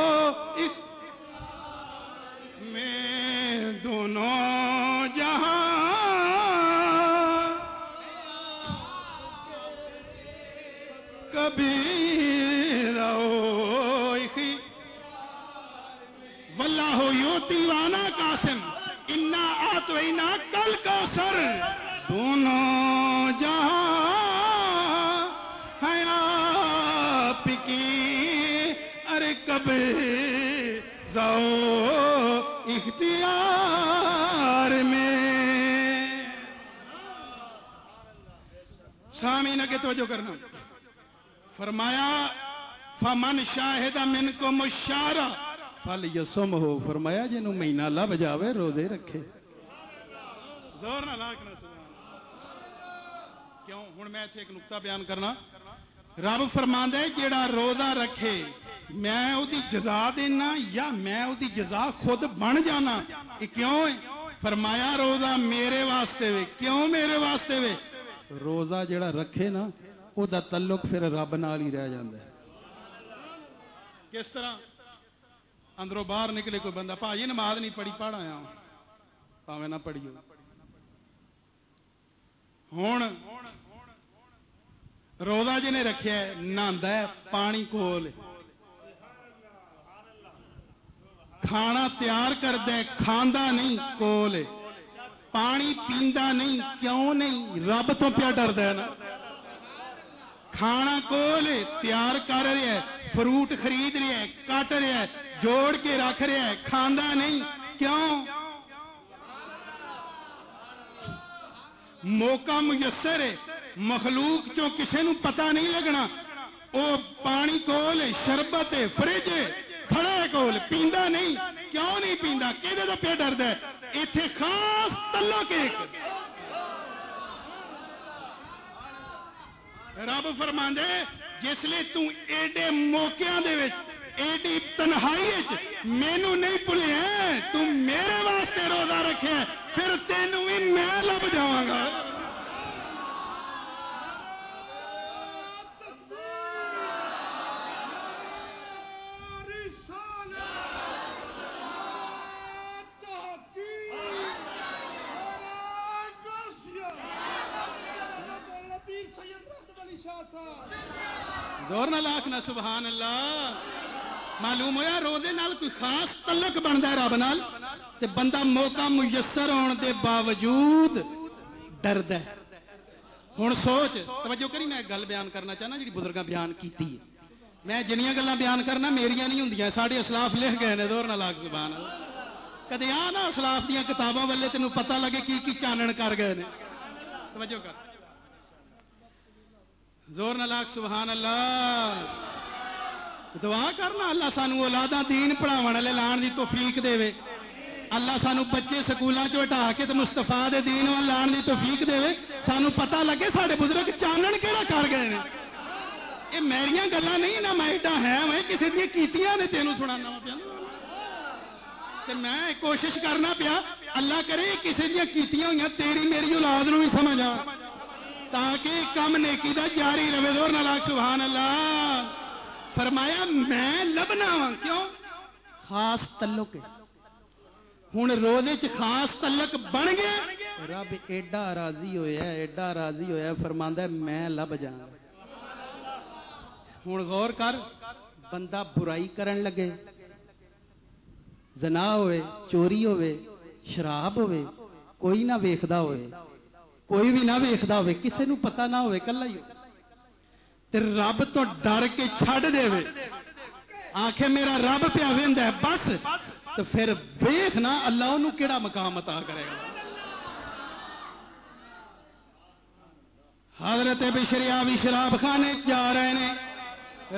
فمن شاہد من کو مشارہ پھل یسم ہو فرمایا جنوں مہینہ لب جاوے روزے رکھے۔ زور نہ لاکنا سبحان کیوں؟ ہن میں ایتھے ایک نقطہ بیان کرنا۔ رب فرماندا ہے جیڑا روزہ رکھے میں او دی جزا دینا یا میں او دی جزا خود بن جانا؟ یہ کیوں ہے؟ فرمایا روزہ میرے واسطے وے۔ کیوں میرے واسطے وے؟ روزہ جڑا رکھے نا او دا تعلق پھر رب نال ہی رہ جاندا ہے۔ کس طرح اندروں باہر نکلے کوئی بندہ بھائی نماز نہیں پڑھی پڑھ آیا پاوے نہ پڑھیو ہوں روزہ جی نے رکھا ہے نہاندا ہے پانی کول کھانا تیار کردا ہے کھاندا نہیں کول پانی پیندا نہیں کیوں نہیں رب تو پیا ڈردا ہے نا کھانا کول تیار کر رہا ہے فروٹ خرید رہا ہے کٹ رہا ہے جوڑ کے رکھ رہا ہے کھاندا نہیں کیوں موقع میسر ہے مخلوق چوں کسے نو پتہ نہیں لگنا او پانی کول شربت ہے فریج ہے کھڑا ہے کول پیندا نہیں کیوں نہیں پیندا کہدے تو پہ ڈردا ہے ایتھے خاص تعلق ایک رب فرماندے جس لیے تو ایڈے موقعوں دے وچ ایڈی تنہائی وچ مینوں نہیں بھلیا تو میرے واسطے روزہ رکھے پھر تینوں بھی میں لب جاواں زور نہ لاکھ سبحان اللہ۔ معلوم ہوا رو دے نال کوئی خاص تعلق بنتا ہے رب نال؟ تے بندہ موقع میسر ہونے دے باوجود ڈرد ہے۔ ہوں سوچ، توجہ کری، میں گل بیان کرنا چاہنا جی بزرگاں بیان کیتی ہے۔ میں جنیاں گلاں بیان کرنا میریاں نہیں ہوں سارے اسلاف لکھ گئے نے دور نہ لاکھ زبان کدی آ نا اسلاف دیا کتاباں والے تینوں پتہ لگے کی کی چانن کر گئے نے۔ توجہ کر۔ زور نہ لاکھ، سبحان اللہ۔ دعا کرنا، اللہ سانو اولادا دین پڑھاو والے لان دی توفیق دے۔ وے اللہ سانو بچے سکولوں چ ہٹا کے مستفا دے دین وال لان دی توفیق دے۔ وے سانو پتہ لگے سارے بزرگ چانن کہڑا کر گئے نے۔ یہ میریا گلا نہیں، نہ میں ایڈا ہے، میں کسی دیا کیتیاں نے تینوں سنا پیا۔ تے میں کوشش کرنا پیا، اللہ کرے کسی دیا کیتیاں ہوئی تیری میری اولاد نو بھی سمجھ آ۔ تاکہ کم نیکی دا جاری رہے دور نہ لاکھ سبحان اللہ۔ فرمایا میں لبنا وا کیوں؟ خاص تعلق ہوں روزے چ خاص تعلق بن گیا۔ رب ایڈا راضی ہویا ایڈا راضی ہویا فرماندا میں لب جانا۔ ہوں غور کر۔ بندہ برائی کرن لگے زنا ہوئے چوری ہوئے شراب ہوئے کوئی نہ ویکھدا ہوئے۔ کوئی بھی نہ ویکھدا ہوئے کسے نو پتہ نہ ہوئے کلا ہی تے رب تو ڈر کے چھڈ دے وے۔ آنکھیں میرا رب پیا ویندا ہے، بس۔ تو پھر ویکھنا اللہ انہوں کیڑا مقام عطا کرے گا۔ حضرت بشریا بھی شراب خانے جا رہے ہیں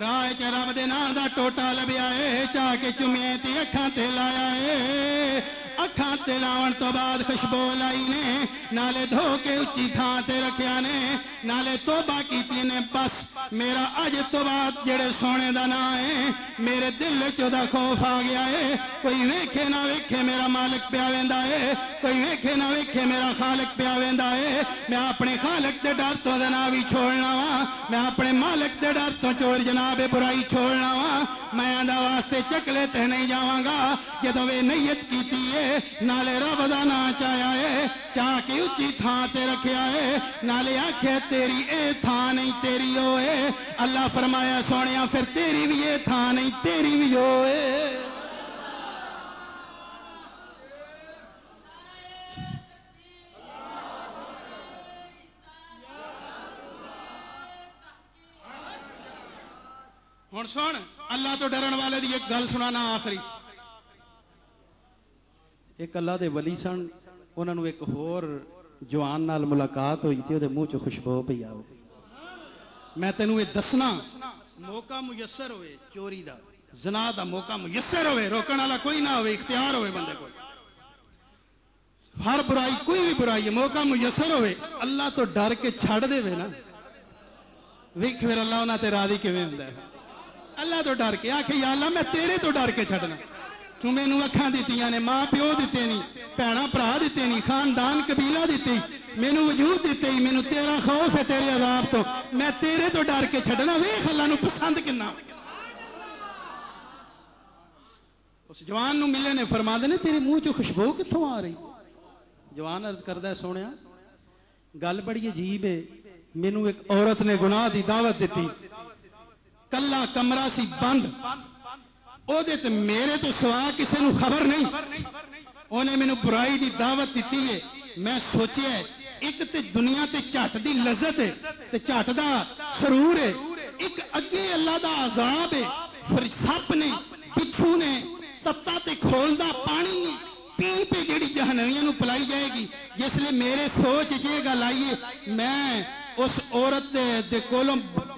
راہ چ رب دے نام دا ٹوٹا لبیا ہے، چاہ کے چومیا تی اکھاں تے لایا ہے۔ اکھاں تے لاون تو بعد خوشبو لائی نے نالے دھو کے اچھی تھان تے رکھیا نے نالے توبہ کیتی نے بس میرا اج تو بعد جڑے سونے دا نا ہے میرے دل چ دا خوف آ گیا ہے کوئی ویکھے نہ ویکھے میرا مالک پیا ویندا ہے کوئی ویکھے نہ ویکھے میرا خالق پیا ویندا ہے میں اپنے خالق دے ڈر تو دا نا چھوڑنا وا میں اپنے مالک دے ڈر تو چور جناب برائی چھوڑنا وا میں آدھا واسطے چکلے تے نہیں جاواں گا جدوں وے نیت کیتی ہے نالے رب دا نا چایا ہے چاہ کے اچھی تھان تے رکھیا ہے۔ نالے آکھے، تیری اے تھان نہیں تیری ہوئے اللہ فرمایا، سونیا، پھر تیری بھی اے تھان نہیں تیری بھی ہوئے ہوں سن، اللہ تو ڈرن والے دی ایک گل سنانا آخری۔ ایک اللہ دے ولی سن انہوں نے ایک ہور جوان نال ملاقات ہوئی تھی وہ منہ چ خوشبو پی آؤ میں تینوں یہ دسنا، موقع میسر ہوئے چوری دا، زنا دا موقع میسر ہوئے، روکن والا کوئی نہ ہوئے، اختیار ہوئے بندے کو ہر برائی، کوئی بھی برائی ہے، موقع میسر ہوئے، اللہ تو ڈر کے چھڑ دے نا۔ ویک پھر اللہ انہوں تے راضی کیویں ہوندا ہے؟ اللہ تو ڈر کے آخ یا اللہ میں تیرے تو ڈر کے چھڈنا تو مینو اکھاں دیتی نے؟ ماں پیو دیتے نہیں بھڑا برا دیتے نہیں، خاندان قبیلہ دیتے مینو وجود دیتے ہی مینو تیرا خوف ہے تیرے عذاب تو۔ میں تیرے تو ڈر کے چھڈنا، ویخ اللہ نو پسند اس جوان نو ملے نے فرما دے تیرے منہ چ خوشبو کتوں آ رہی؟ جوان عرض کردا ہے، سونیا، گل بڑی عجیب ہے۔ مینو ایک عورت نے گناہ دی دعوت دیتی۔ کلا کمرہ سی بند۔ او دے تے میرے تو سوا کسی نو خبر نہیں انہیں مینو برائی دی دعوت دیتی ہے میں سوچیا ایک تے دنیا تے چٹ دی لذت ہے تے چٹ دا سرور ہے ایک اگے اللہ دا عذاب ہے پھر سپ نے پچھو نے تتا تے کھولدا پانی ہے پی پہ جیڑی جہنمیاں نو پلائی جائے گی جس لیے میرے سوچ یہ گل آئیے میں اس عورت دے, دے کولوں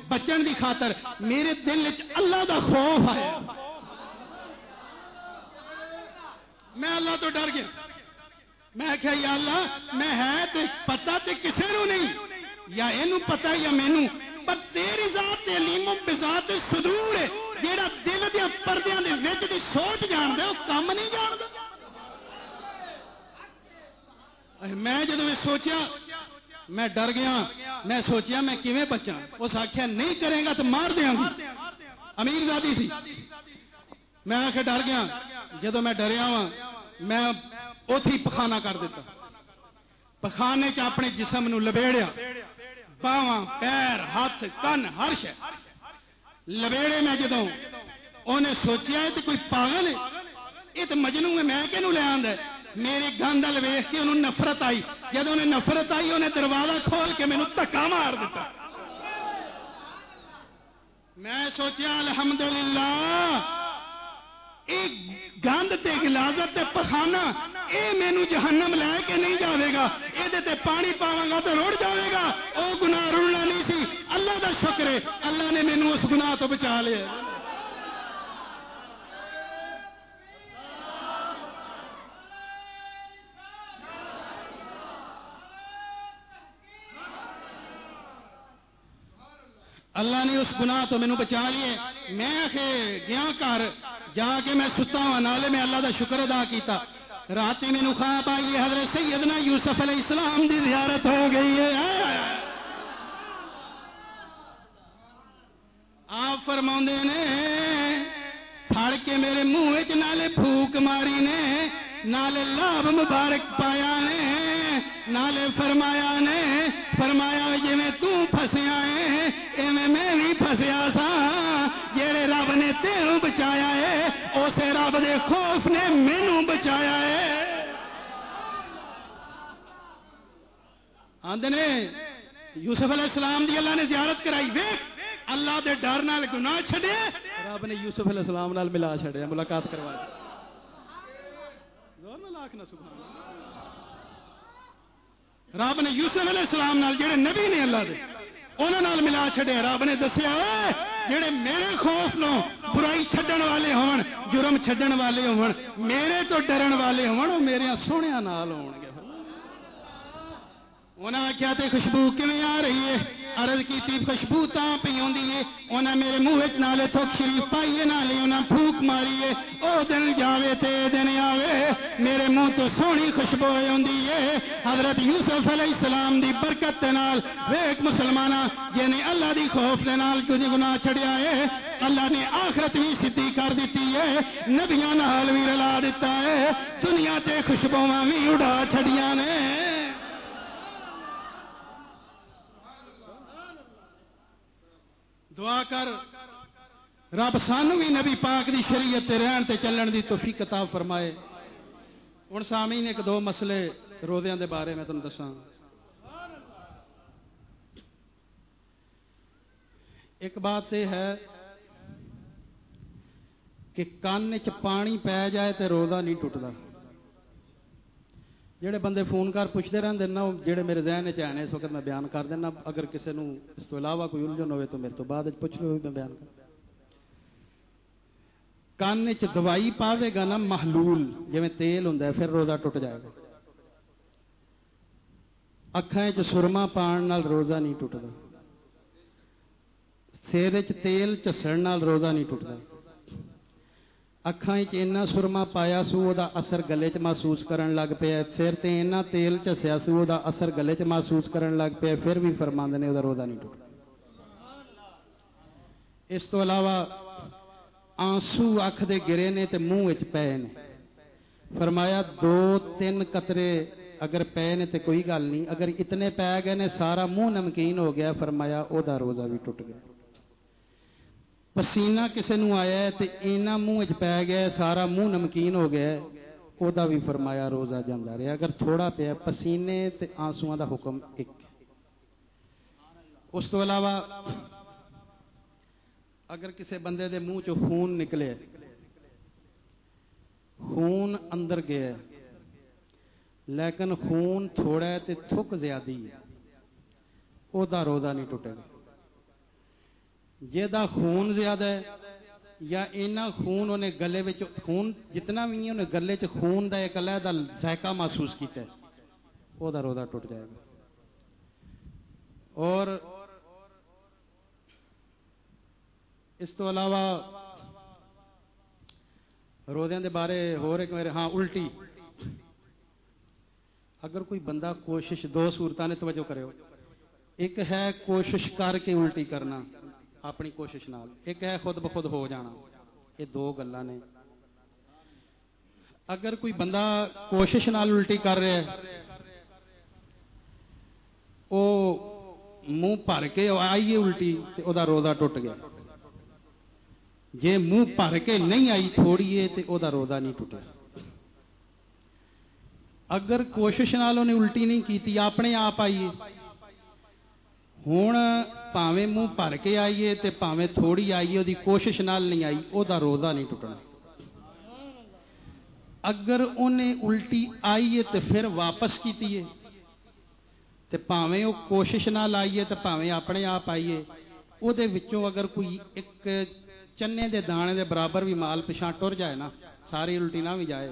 بچن دی خاطر میرے دل چ اللہ دا خوف آیا میں اللہ تو ڈر گیا۔ میں کہا، یا اللہ، میں ہے تے پتا تے کسے نو نہیں۔ یا اینو پتا یا مینو پر تیری ذات علیم و بذات صدور ہے۔ جیڑا دل دیا پردیاں دے وچ دی سوچ جان دے او کم نہیں جان دے میں جدو یہ سوچیا، میں ڈر گیا۔ میں سوچیا میں کیویں بچا اس آخیا نہیں کرے گا تو مار دیا گی۔ امیر زادی سی میں آ ڈر گیا۔ جدو میں ڈریا وا میں اوتھی پخانا کر دیتا۔ پخانے چ اپنے جسم نو لبیڑیا۔ باواں پیر، ہاتھ، کن ہر شے لبیڑے میں جدو انہیں سوچیا تو کوئی پاگل ہے؟ یہ تو مجنو ہے، میں کہ لے آدھا میرے گند وال ویخ کے انہوں نفرت آئی۔ جب انہیں نفرت آئی انہیں دروازہ کھول کے مینو دکا مار دیتا۔ میں سوچیا، الحمدللہ ایک گند تے غلاظت تے پخانا اے مینوں جہنم لے کے نہیں جاوے گا اے دے تے پانی پاواں گا تے رڑ جاوے گا او گناہ رڑنا نہیں سی۔ اللہ دا شکر ہے، اللہ نے مینوں اس گناہ تو بچا لیا۔ اللہ نے اس گناہ تو مینو بچا لیے۔ میں گیا گھر، جا کے میں ستا ہوا، نالے میں اللہ دا شکر ادا کیتا۔ رات میں خواب آئی حضرت سیدنا یوسف علیہ السلام دی زیارت ہو گئی ہے۔ آپ فرما نے پھڑ کے میرے منہ چ نالے پھوک ماری نے، نالے لاب مبارک پایا نے۔ نالے فرمایا نے، فرمایا جی میں تو پھسیا ہے ایویں میں بھی پھسیا سا۔ جڑے رب نے تیرو بچایا ہے اسے رب دے خوف نے مینوں بچایا ہے۔ آندے یوسف علیہ السلام دی اللہ نے زیارت کرائی۔ ویکھ، اللہ دے ڈر نال گناہ چھڑے رب نے یوسف علیہ السلام نال ملا چھڑے ملاقات کروا زور نہ لاکھ نہ، سبحان اللہ۔ رب نے یوسف علیہ السلام نال جڑے نبی نے اللہ دے، انہاں نال ملا چڈیا رب نے دسیا جڑے میرے خوف نو برائی چھڈن والے ہون، جرم چھڈن والے ہون، میرے تو ڈرن والے ہون، او میرے سونیاں نال ہون گے۔ انہاں کیا تے خوشبو کیویں آ رہی ہے؟ عرض کی کیتی، خوشبو تاں پہ یوں دیئے اونا میرے موہت نالے تھوک شریف پائیے نالے اونا پھوک ماریے او دن جاوے تے دن آوے۔ میرے منہ تو سونی خوشبو یوں دیئے حضرت یوسف علیہ السلام دی برکت دے نال، ویک مسلمانہ جنے اللہ دی خوف دے نال کج گناہ چھڑیا آئے اللہ نے آخرت بھی سدھی کر دیتی ہے۔ نبیان حال بھی رلا دیتا ہے۔ دنیا تے خوشبواں بھی اڑا چھڑیاں نے۔ کر۔ رب سانو بھی نبی پاک دی شریعت تے رہن تے چلن دی توفیق کتاب فرمائے۔ ہن سامعین، ایک دو مسئلے روزیاں دے بارے میں تمہیں دساں۔ ایک بات یہ ہے کہ کان چ پانی پی جائے تے روزہ نہیں ٹوٹتا جڑے بندے فون کر پوچھتے رہتے نا جڑے میرے ذہن چ اس وقت میں بیان کر دینا۔ اگر کسی نو اس کو علاوہ کوئی الجھن ہوئے تو میرے تو بعد پوچھ لو، میں بیان کر کان چ دوائی پاوے گا نا محلول، جویں تیل ہوندا پھر روزہ ٹوٹ جائے گا۔ اکھان چ سرما پان نال روزہ نہیں ٹوٹدا۔ سیر چ تیل روزہ نہیں ٹوٹدا۔ ਅੱਖਾਂ 'ਚ ਇੰਨਾ ਸੁਰਮਾ ਪਾਇਆ ਸੂ ਉਹਦਾ ਅਸਰ ਗਲੇ 'ਚ ਮਹਿਸੂਸ ਕਰਨ ਲੱਗ ਪਿਆ ਸਿਰ ਤੇ ਇੰਨਾ ਤੇਲ ਝੱਸਿਆ ਸੂ ਉਹਦਾ ਅਸਰ ਗਲੇ 'ਚ ਮਹਿਸੂਸ ਕਰਨ ਲੱਗ ਪਿਆ ਫਿਰ ਵੀ ਫਰਮਾਉਂਦੇ ਨੇ ਉਹਦਾ ਰੋਜ਼ਾ ਨਹੀਂ ਟੁੱਟਦਾ ਇਸ ਤੋਂ ਇਲਾਵਾ ਆਂਸੂ ਅੱਖ ਦੇ ਗਿਰੇ ਨੇ ਤੇ ਮੂੰਹ ਵਿੱਚ ਪਏ ਨੇ ਫਰਮਾਇਆ ਦੋ ਤਿੰਨ ਕਤਰੇ ਅਗਰ ਪਏ ਨੇ ਤੇ ਕੋਈ ਗੱਲ ਨਹੀਂ ਅਗਰ ਇਤਨੇ ਪੈ ਗਏ ਨੇ ਸਾਰਾ ਮੂੰਹ ਨਮਕੀਨ ਹੋ ਗਿਆ ਫਰਮਾਇਆ ਉਹਦਾ ਰੋਜ਼ਾ ਵੀ ਟੁੱਟ ਗਿਆ ਪਸੀਨਾ ਕਿਸੇ ਨੂੰ ਆਇਆ ਤੇ ਇਹਨਾਂ ਮੂੰਹ ਵਿੱਚ ਪੈ ਗਿਆ ਸਾਰਾ ਮੂੰਹ ਨਮਕੀਨ ਹੋ ਗਿਆ ਉਹਦਾ ਵੀ ਫਰਮਾਇਆ ਰੋਜ਼ਾ ਜਾਂਦਾ ਰਿਹਾ ਅਗਰ ਥੋੜਾ ਪਿਆ ਪਸੀਨੇ ਤੇ ਆਂਸੂਆਂ ਦਾ ਹੁਕਮ ਇੱਕ ਉਸ ਤੋਂ ਇਲਾਵਾ ਅਗਰ ਕਿਸੇ ਬੰਦੇ ਦੇ ਮੂੰਹ ਚੋਂ ਖੂਨ ਨਿਕਲੇ ਖੂਨ ਅੰਦਰ ਗਿਆ ਲੇਕਿਨ ਖੂਨ ਥੋੜਾ ਹੈ ਤੇ ਥੁੱਕ ਜ਼ਿਆਦੀ جہاں خون زیادہ ہے یا اینا خون انہیں گلے وچ خون جتنا بھی انہیں گلے چ خون دا ایک علیحدہ ذائقہ محسوس کیتا ہے وہ روزہ ٹوٹ جائے گا۔ اور اس تو علاوہ روزے دے بارے ہو رہے کہ میرے ہاں الٹی۔ اگر کوئی بندہ کوشش دو صورتیں توجہ کرے ہو۔ ایک ہے کوشش کر کے الٹی کرنا۔ ਆਪਣੀ ਕੋਸ਼ਿਸ਼ ਨਾਲ। ਇੱਕ ਹੈ ਖੁਦ ਬਖੁਦ ਹੋ ਜਾਣਾ। ਇਹ ਦੋ ਗੱਲਾਂ ਨੇ। ਅਗਰ ਕੋਈ ਬੰਦਾ ਕੋਸ਼ਿਸ਼ ਨਾਲ ਉਲਟੀ ਕਰ ਰਿਹਾ ਹੈ, ਉਹ ਮੂੰਹ ਭਰ ਕੇ ਆਈਏ ਉਲਟੀ ਤੇ ਉਹਦਾ ਰੋਜ਼ਾ ਟੁੱਟ ਗਿਆ। ਜੇ ਮੂੰਹ ਭਰ ਕੇ ਨਹੀਂ ਆਈ ਥੋੜੀਏ ਤੇ ਉਹਦਾ ਰੋਜ਼ਾ ਨਹੀਂ ਟੁੱਟਿਆ। ਅਗਰ ਕੋਸ਼ਿਸ਼ ਨਾਲ ਉਹਨੇ ਉਲਟੀ ਨਹੀਂ ਕੀਤੀ, ਆਪਣੇ ਆਪ ਆਈਏ ਹੁਣ ਭਾਵੇਂ ਮੂੰਹ ਭਰ ਕੇ ਆਈਏ ਤੇ ਭਾਵੇਂ ਥੋੜੀ ਆਈਏ, ਉਹਦੀ ਕੋਸ਼ਿਸ਼ ਨਾਲ ਨਹੀਂ ਆਈ, ਉਹਦਾ ਰੋਜ਼ਾ ਨਹੀਂ ਟੁੱਟਣਾ। ਅਗਰ ਉਹਨੇ ਉਲਟੀ ਆਈਏ ਤੇ ਫਿਰ ਵਾਪਸ ਕੀਤੀ ਕੀਤੀਏ, ਤੇ ਭਾਵੇਂ ਉਹ ਕੋਸ਼ਿਸ਼ ਨਾਲ ਆਈਏ ਤੇ ਭਾਵੇਂ ਆਪਣੇ ਆਪ ਆਈਏ, ਉਹਦੇ ਵਿੱਚੋਂ ਅਗਰ ਕੋਈ ਇੱਕ ਚੰਨੇ ਦੇ ਦਾਣੇ ਦੇ ਬਰਾਬਰ ਵੀ ਮਾਲ ਪਿਛਾਂ ਟੁਰ ਜਾਏ ਨਾ, ਸਾਰੀ ਉਲਟੀ ਨਾ ਵੀ ਜਾਏ,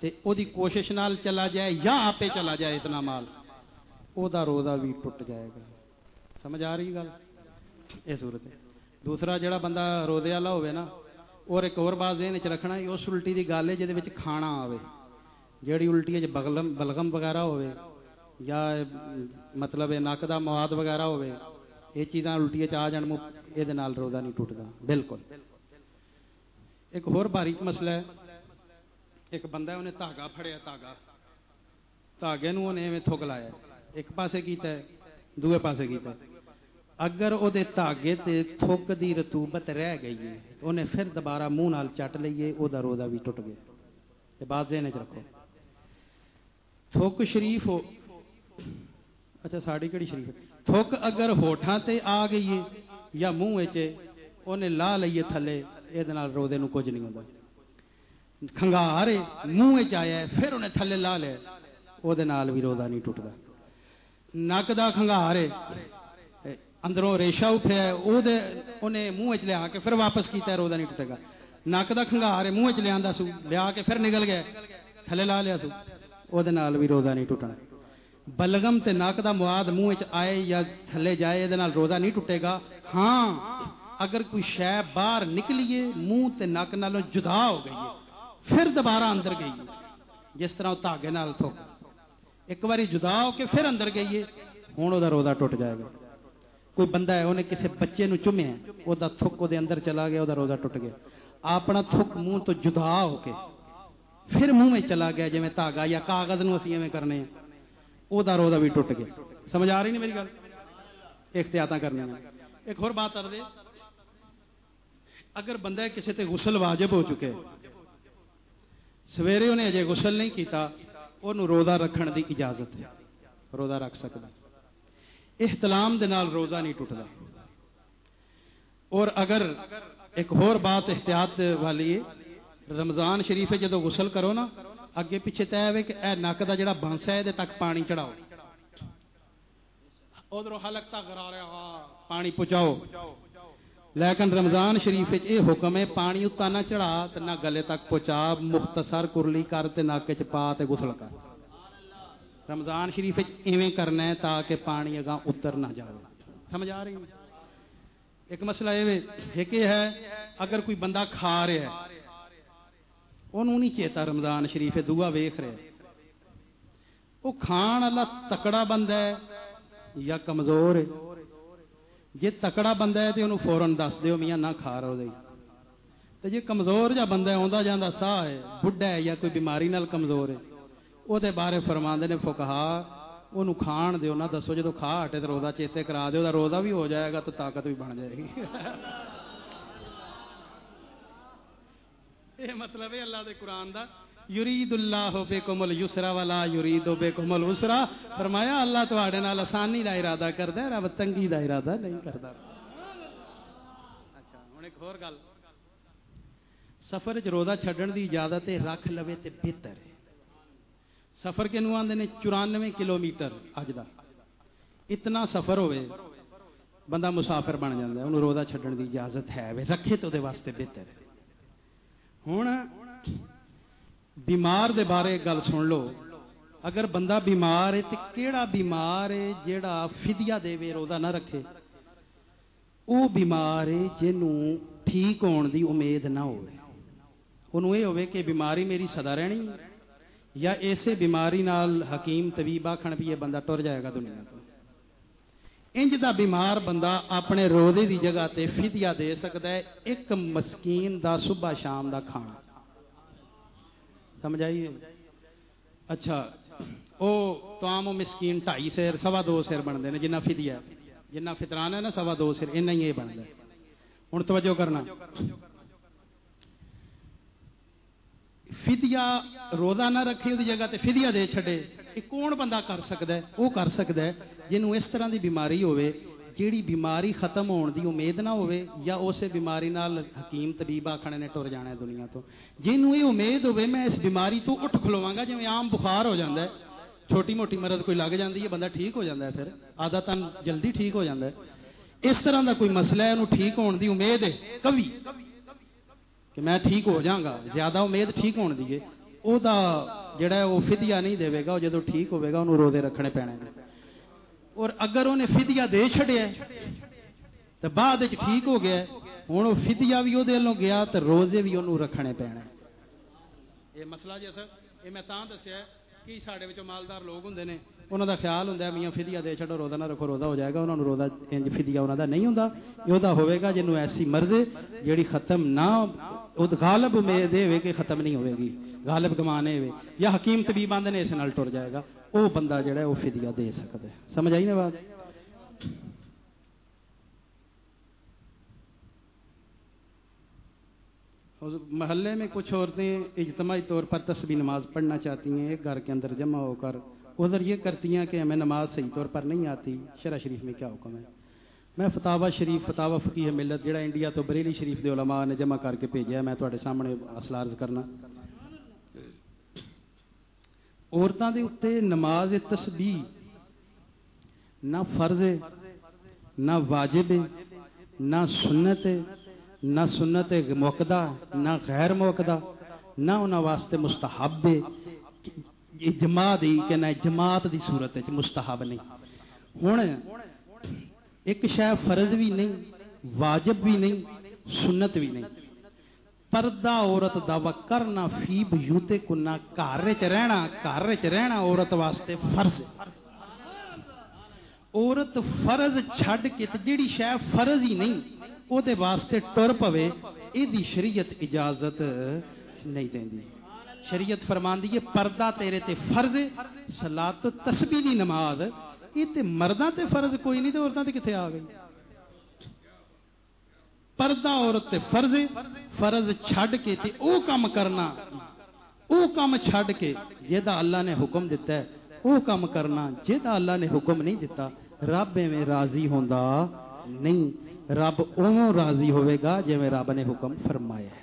ਤੇ ਉਹਦੀ ਕੋਸ਼ਿਸ਼ ਨਾਲ ਚਲਾ ਜਾਏ ਜਾਂ ਆਪੇ ਚਲਾ ਜਾਏ ਇਤਨਾ ਮਾਲ, ਉਹਦਾ ਰੋਜ਼ਾ ਵੀ ਟੁੱਟ ਜਾਏਗਾ। ਸਮਝ ਆ ਰਹੀ ਗੱਲ? ਇਹ ਸੂਰਤ ਹੈ। ਦੂਸਰਾ ਜਿਹੜਾ ਬੰਦਾ ਰੋਦੇ ਵਾਲਾ ਹੋਵੇ ਨਾ, ਔਰ ਇੱਕ ਹੋਰ ਬਾਤ ਜ਼ਿਹਨ ਵਿੱਚ ਰੱਖਣਾ ਕਿ ਉਸ ਉਲਟੀ ਦੀ ਗੱਲ ਹੈ ਜਿਹਦੇ ਵਿੱਚ ਖਾਣਾ ਆਵੇ। ਜਿਹੜੀ ਉਲਟੀ ਹੈ ਜੇ ਬਗਲਮ, ਬਲਗਮ ਵਗੈਰਾ ਹੋਵੇ ਜਾਂ ਮਤਲਬ ਇਹ ਨੱਕ ਦਾ ਮਵਾਦ ਵਗੈਰਾ ਹੋਵੇ, ਇਹ ਚੀਜ਼ਾਂ ਉਲਟੀਆਂ ਚ ਆ ਜਾਣ ਮੂੰਹ ਇਹਦੇ ਨਾਲ ਰੋਜ਼ਾ ਨਹੀਂ ਟੁੱਟਦਾ। ਬਿਲਕੁਲ। ਇੱਕ ਹੋਰ ਬਾਰੀਕ ਮਸਲਾ ਹੈ। ਇੱਕ ਬੰਦਾ ਉਹਨੇ ਧਾਗਾ ਫੜਿਆ, ਧਾਗਾ। ਧਾਗੇ ਨੂੰ ਉਹਨੇ ਐਵੇਂ ਥੁੱਕ ਲਾਇਆ। ਇੱਕ ਪਾਸੇ ਕੀਤਾ ਦੂਏ ਪਾਸੇ ਕੀਤਾ اگر وہ دھاگے تے تھوک دی رتوبت رہ گئی ہے انہیں پھر دوبارہ منہ نال چٹ لیے وہ روزہ بھی ٹوٹ گیا۔ یہ بات ذہن چ رکھو۔ تھوک شریف ہو اچھا ساڑی کہڑی شریف ہے؟ تھوک اگر ہوٹھاں تے آ گئی یا منہ انہیں لا لیے تھلے یہ روزے نو کچھ نہیں ہوتا کھنگارے منہ آیا پھر انہیں تھلے لا لیا۔ وہ روزہ نہیں ٹوٹتا نک کا ہے۔ ਅੰਦਰੋਂ ਰੇਸ਼ਾ ਉੱਠਿਆ ਹੈ, ਉਹਦੇ ਉਹਨੇ ਮੂੰਹ ਵਿੱਚ ਲਿਆ ਕੇ ਫਿਰ ਵਾਪਸ ਕੀਤਾ ਰੋਜ਼ਾ ਨਹੀਂ ਟੁੱਟੇਗਾ ਨੱਕ ਦਾ ਖੰਗਾਰ ਹੈ ਮੂੰਹ ਵਿੱਚ ਲਿਆਂਦਾ ਸੂ ਲਿਆ ਕੇ ਫਿਰ ਨਿਕਲ ਗਿਆ ਥੱਲੇ ਲਾ ਲਿਆ ਸੂ ਉਹਦੇ ਨਾਲ ਵੀ ਰੋਜ਼ਾ ਨਹੀਂ ਟੁੱਟਣਾ ਬਲਗਮ ਤੇ ਨੱਕ ਦਾ ਮੁਆਦ ਮੂੰਹ ਵਿੱਚ ਆਏ ਜਾਂ ਥੱਲੇ ਜਾਏ ਇਹਦੇ ਨਾਲ ਰੋਜ਼ਾ ਨਹੀਂ ਟੁੱਟੇਗਾ ਹਾਂ ਅਗਰ ਕੋਈ ਸ਼ੈ ਬਾਹਰ ਨਿਕਲੀਏ ਮੂੰਹ ਤੇ ਨੱਕ ਨਾਲੋਂ ਜੁਦਾ ਹੋ ਗਈ ਹੈ ਫਿਰ ਦੁਬਾਰਾ ਅੰਦਰ ਗਈ ਹੈ ਜਿਸ ਤਰ੍ਹਾਂ ਉਹ ਧਾਗੇ ਨਾਲ ਥੁੱਕ ਇੱਕ ਵਾਰੀ ਜੁਦਾ ਹੋ ਕੇ ਫਿਰ ਅੰਦਰ ਗਈ ਹੈ ਹੁਣ ਉਹਦਾ ਰੋਜ਼ਾ ਟੁੱਟ ਜਾਏਗਾ کوئی بندہ ہے، انہیں کسی بچے نو چومیا وہ تھک وہ اندر چلا گیا وہ روزہ ٹوٹ گیا۔ اپنا تھک منہ تو جدا ہو کے پھر منہ میں چلا گیا جی دھاگا یا کاغذ نو اسی ایویں کرنے وہ روزہ بھی ٹوٹ گیا۔ سمجھ آ رہی نہیں میری گل؟ احتیاط کرنے ایک ہو بات کر دے اگر بندہ کسی تے غسل واجب ہو چکے، سویرے انہیں اجے غسل نہیں کیتا وہ روزہ رکھن دی اجازت ہے، روزہ رکھ سکتا احتلام دے نال روزہ نہیں ٹوٹدا۔ اور اگر ایک اور بات احتیاط والی ہے، رمضان شریف جدو غسل کرو نا، اگے پیچھے تیہ ہوئے کہ اے نک جڑا بانسا ہے دے تک پانی چڑھاؤ۔ ادھر حلق تک غرارا ہاں، پانی پہنچاؤ۔ لیکن رمضان شریف اے حکم ہے، پانی اتنا نہ چڑھا تنہ نہ گلے تک پہنچا، مختصر کرلی کارتے ناکچ پاتے غسل کر۔ رمضان شریف ایویں کرنا ہے تاکہ پانی اگاں اتر نہ جائے سمجھ آ رہی ایک مسئلہ یہ ایک یہ ہے، اگر کوئی بندہ کھا رہا ہے انہوں نہیں چیتا رمضان شریف دعا ویخ رہے وہ کھان والا تکڑا بندہ ہے یا کمزور ہے؟ جی تکڑا بندہ ہے تو انہوں فورن دس دیو میاں نہ کھا رہا دے تو جی کمزور جا بندہ ہے آتا سا ہے بڑھا ہے یا کوئی بیماری نال کمزور ہے۔ وہ بارے فرما نے فکا وہ کھان دیو نہ دسو جدو کھا ہٹے تو روزہ چیتے کرا دیو دا روزہ بھی ہو جائے گا تو طاقت بھی بن جائے گی یہ مطلب ہے اللہ دے قرآن دا یرید اللہ ہو بے بکم الیسرا والا یرید ہو بے بکم العسرا فرمایا اللہ تواڈے نال آسانی دا ارادہ کردا ہے رب تنگی دا ارادہ نہیں کردا اچھا ہن ایک ہور سفر وچ روزہ چھڈن دی اجازت رکھ لوے تے بہتر ہے سفر کے نو آدھے چورانوے کلو میٹر اج کا اتنا سفر ہوئے، بندہ مسافر بن جاتا ہے، انہوں روزہ چھڈن دی اجازت ہے۔ وے رکھے تو دے واسطے بہتر ہے۔ ہوں بیمار دے بارے گل سن لو۔ اگر بندہ بیمار ہے تو کیڑا بیمار ہے جیڑا فدیہ دے وے روزہ نہ رکھے وہ بیمار ہے جنوں ٹھیک ہون دی امید نہ ہوئے۔ انہوں یہ ہوئے کہ بیماری میری سدا رہنی۔ ہے یا ایسے بیماری نال حکیم طبیبہ کھن یہ بندہ ٹر جائے گا دنیا کو انج دا بیمار بندہ اپنے روزے دی جگہ تے فدیہ دے سکتا ہے، ایک مسکین دا صبح شام دا کھانا۔ سمجھ آئیے اچھا او توام و مسکین ٹائی سیر، سوا دو سیر بنتے ہیں، جنہ فدیہ جنہ فطران ہے نا، سوا دو سیر اینا یہ بنتا ہے۔ ہوں توجہ کرنا۔ فدیہ روزہ نہ رکھے وہ جگہ تے فدیہ دے چھڑے یہ کون بندہ کر سکتا ہے؟ وہ کر سکتا ہے جنوں اس طرح دی بیماری ہوئے جیڑی بیماری ختم ہون دی امید نہ ہوئے یا اسے بیماری نال حکیم طبیب آکھنے نے ٹور جانا دنیا تو۔ جنوں یہ امید ہوئے میں اس بیماری تو اٹھ کھلواں گا، جویں عام بخار ہو جاندا ہے۔ چھوٹی موٹی مرد کوئی لگ جاندی ہے، بندہ ٹھیک ہو جاندہ ہے پھر۔ عادتاں جلدی ٹھیک ہو جاندہ ہے۔ اس طرح دا کوئی مسئلہ ہے، انہوں ٹھیک ہون دی امید ہے۔ کبھی۔ کہ میں ٹھیک ہو جاؤں گا زیادہ امید ٹھیک ہونے دیے وہ جڑا ہے وہ فدیا نہیں دے گا جب ٹھیک ہوئے گا انہوں روزے رکھنے پینے نے۔ اور اگر انہیں فدیا دے چڑیا تو بعد ٹھیک ہو گیا ہوں وہ فدیا بھی وہ دلوں گیا تو روزے بھی انہوں رکھنے پینے یہ مسئلہ جی سر، یہ میں تاں دسیا کہ سارے مالدار لوگ ہوں نے انہوں دا خیال ہوں میاں فدیا دے چڑو روزہ نہ رکھو، روزہ ہو جائے گا انہوں نے روزہ، انج فدیا انہوں کا نہیں ہوں یہ ہوئے گا جنوں ایسی مرض جی ختم نہ غالب میں دے ہوئے کہ ختم نہیں ہوئے گی، غالب گمانے ہوئے۔ یا حکیم طبیب بند نے اس نال ٹر جائے گا۔ وہ بندہ جڑا ہے وہ فدیہ دے سکتا ہے۔ سمجھ آئی نا بات؟ محلے میں کچھ عورتیں اجتماعی طور پر تسبیح نماز پڑھنا چاہتی ہیں، ایک گھر کے اندر جمع ہو کر۔ ادھر یہ کرتی ہیں کہ ہمیں نماز صحیح طور پر نہیں آتی شرح شریف میں کیا حکم ہے؟ میں فتاوا شریف فتاوا فقیہ ملت، جڑا انڈیا تو بریلی شریف دے علماء نے جمع کر کے بھیجا میں تھوڑے سامنے اصل عرض کرنا۔ عورتوں دے اتنے نماز تسبیح نہ فرض ہے، نہ واجب ہے، نہ سنت ہے، نہ سنت موقع نہ غیر موقع نہ انہوں واسطے مستحب ہے۔ جماعت کہ نہ جماعت دی صورت مستحب نہیں۔ ہوں ایک شے فرض بھی نہیں، واجب بھی نہیں، سنت بھی نہیں۔ پردہ عورت دا کرنا فی بیوتے کنہ کارے رہنا کارے رہنا عورت واسطے فرض۔ عورت فرض چھڈ کے تے جیڑی شے فرض ہی نہیں، او دے واسطے ٹر پوے، اے دی شریعت اجازت نہیں دیندی شریعت فرماندی ہے، پردہ تیرے تے فرض صلاۃ تسبیحی نماز۔ یہ تے مردوں تے فرض کوئی نہیں تے عورتوں تے کتے آ گئی؟ پردہ عورت تے فرض فرض چھڈ کے تے او کام کرنا، او کام چھڈ کے جیدہ اللہ نے حکم دیتا ہے، او کام کرنا جیدہ اللہ نے حکم نہیں دیتا رب میں راضی ہوندہ نہیں، رب اووں راضی ہوئے گا جی میں رب نے حکم فرمایا ہے۔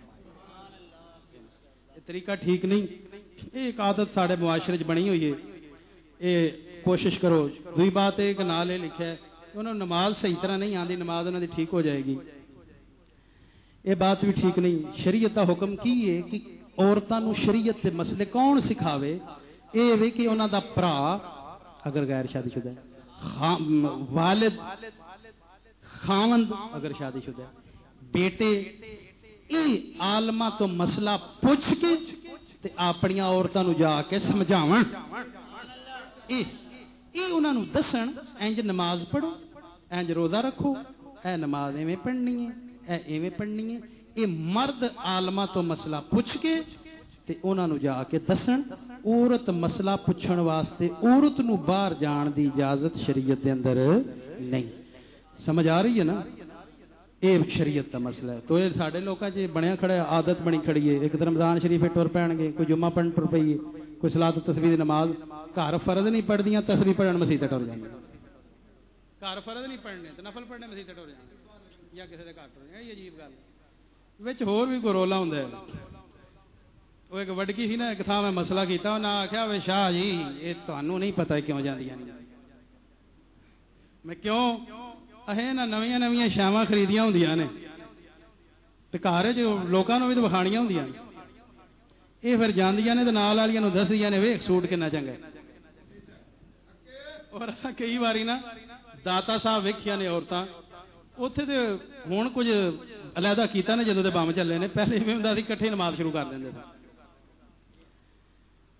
طریقہ ٹھیک نہیں، ایک عادت سارے معاشرج بنی ہوئی ہے یہ کوشش کرو۔ دوئی بات ہے کہ نالے لکھا ہے انہوں نے نماز صحیح طرح نہیں آن دی نماز انہوں نے ٹھیک ہو جائے گی۔ یہ بات بھی ٹھیک نہیں۔ شریعت حکم کی ہے کہ عورتوں شریعت کے مسئلے کون سکھاوے؟ اے وے کہ انہوں دا پرا، اگر غیر شادی شد ہے والد خامند اگر شادی شد ہے، بیٹے، اے عالمہ تو مسئلہ پوچھ کے تے اپنی عورتوں جا کے سمجھاوان اے ਇਹ ਇਹ ਉਹਨਾਂ ਨੂੰ ਦੱਸਣ ਇੰਜ ਨਮਾਜ਼ ਪੜੋ ਇੰਜ ਰੋਜ਼ਾ ਰੱਖੋ ਇਹ ਨਮਾਜ਼ ਐਵੇਂ ਪੜ੍ਹਨੀ ਹੈ ਇਹ ਐਵੇਂ ਪੜ੍ਹਨੀ ਹੈ ਇਹ ਮਰਦ ਆਲਮਾਂ ਤੋਂ ਮਸਲਾ ਪੁੱਛ ਕੇ ਤੇ ਉਹਨਾਂ ਨੂੰ ਜਾ ਕੇ ਦੱਸਣ ਔਰਤ ਮਸਲਾ ਪੁੱਛਣ ਵਾਸਤੇ ਔਰਤ ਨੂੰ ਬਾਹਰ ਜਾਣ ਦੀ ਇਜਾਜ਼ਤ ਸ਼ਰੀਅਤ ਦੇ ਅੰਦਰ ਨਹੀਂ ਸਮਝ ਆ ਰਹੀ ਹੈ ਨਾ ਇਹ ਸ਼ਰੀਅਤ ਦਾ ਮਸਲਾ ਹੈ ਤੋ ਇਹ ਸਾਡੇ ਲੋਕਾਂ 'ਚ ਬਣਿਆ ਖੜਾ ਹੈ, ਆਦਤ ਬਣੀ ਖੜੀ ਹੈ ਇੱਕ ਦਿਨ ਰਮਜ਼ਾਨ ਸ਼ਰੀਫੇ ਟੁਰ ਪੈਣਗੇ ਕੋਈ ਜੁਮਾ ਪੜਨ ਟੁਰ ਪਈਏ ਕੋਈ ਸਲਾਤ ਤਸਬੀਹ ਦੀ ਨਮਾਜ਼, ਘਰ ਫਰਜ਼ ਨਹੀਂ ਪੜਦੀਆਂ ਤਸਬੀਹ ਪੜਨ ਮਸਜਿਦ ਟੁਰ ਜਾਂਦੇ ਘਰ ਫਰਜ਼ ਨਹੀਂ ਪੜਨੇ ਤੇ ਨਫਲ ਪੜਨੇ ਮਸਜਿਦ ਟੁਰ ਜਾਂਦੇ ਜਾਂ ਕਿਸੇ ਦੇ ਘਰ ਟੁਰ ਜਾਂਦੇ ਇਹ ਅਜੀਬ ਗੱਲ। ਵਿੱਚ ਹੋਰ ਵੀ ਕੋਈ ਰੋਲਾ ਹੁੰਦਾ ਉਹ ਇੱਕ ਵਡਕੀ ਸੀ ਨਾ, ਇੱਕ ਥਾਂ ਮੈਂ ਮਸਲਾ ਕੀਤਾ, ਉਹਨਾਂ ਆਖਿਆ, ਵੇ ਸ਼ਾਹ ਜੀ, ਇਹ ਤੁਹਾਨੂੰ ਨਹੀਂ ਪਤਾ ਕਿਉਂ ਜਾਂਦੀਆਂ ਨਹੀਂ ਮੈਂ ਕਿਉਂ? ਅਹੇ ਨਾ ਨਵੀਆਂ ਨਵੀਆਂ ਸ਼ਾਵਾਂ ਖਰੀਦੀਆਂ ਹੁੰਦੀਆਂ ਨੇ। ਤੇ ਘਰ 'ਚ ਲੋਕਾਂ ਨੂੰ ਵੀ ਤਾਂ ਹੁੰਦੀਆਂ ਨੇ। یہ پھر جانیاں نے تو نال والن دس گیا سوٹ کن چنگا اور کئی بار نہ دتا صاحب ویکیا نے عورتیں اتنے کچھ علادہ کیا نے جی بم چلے پہ دادی کٹے نماز شروع کر دیا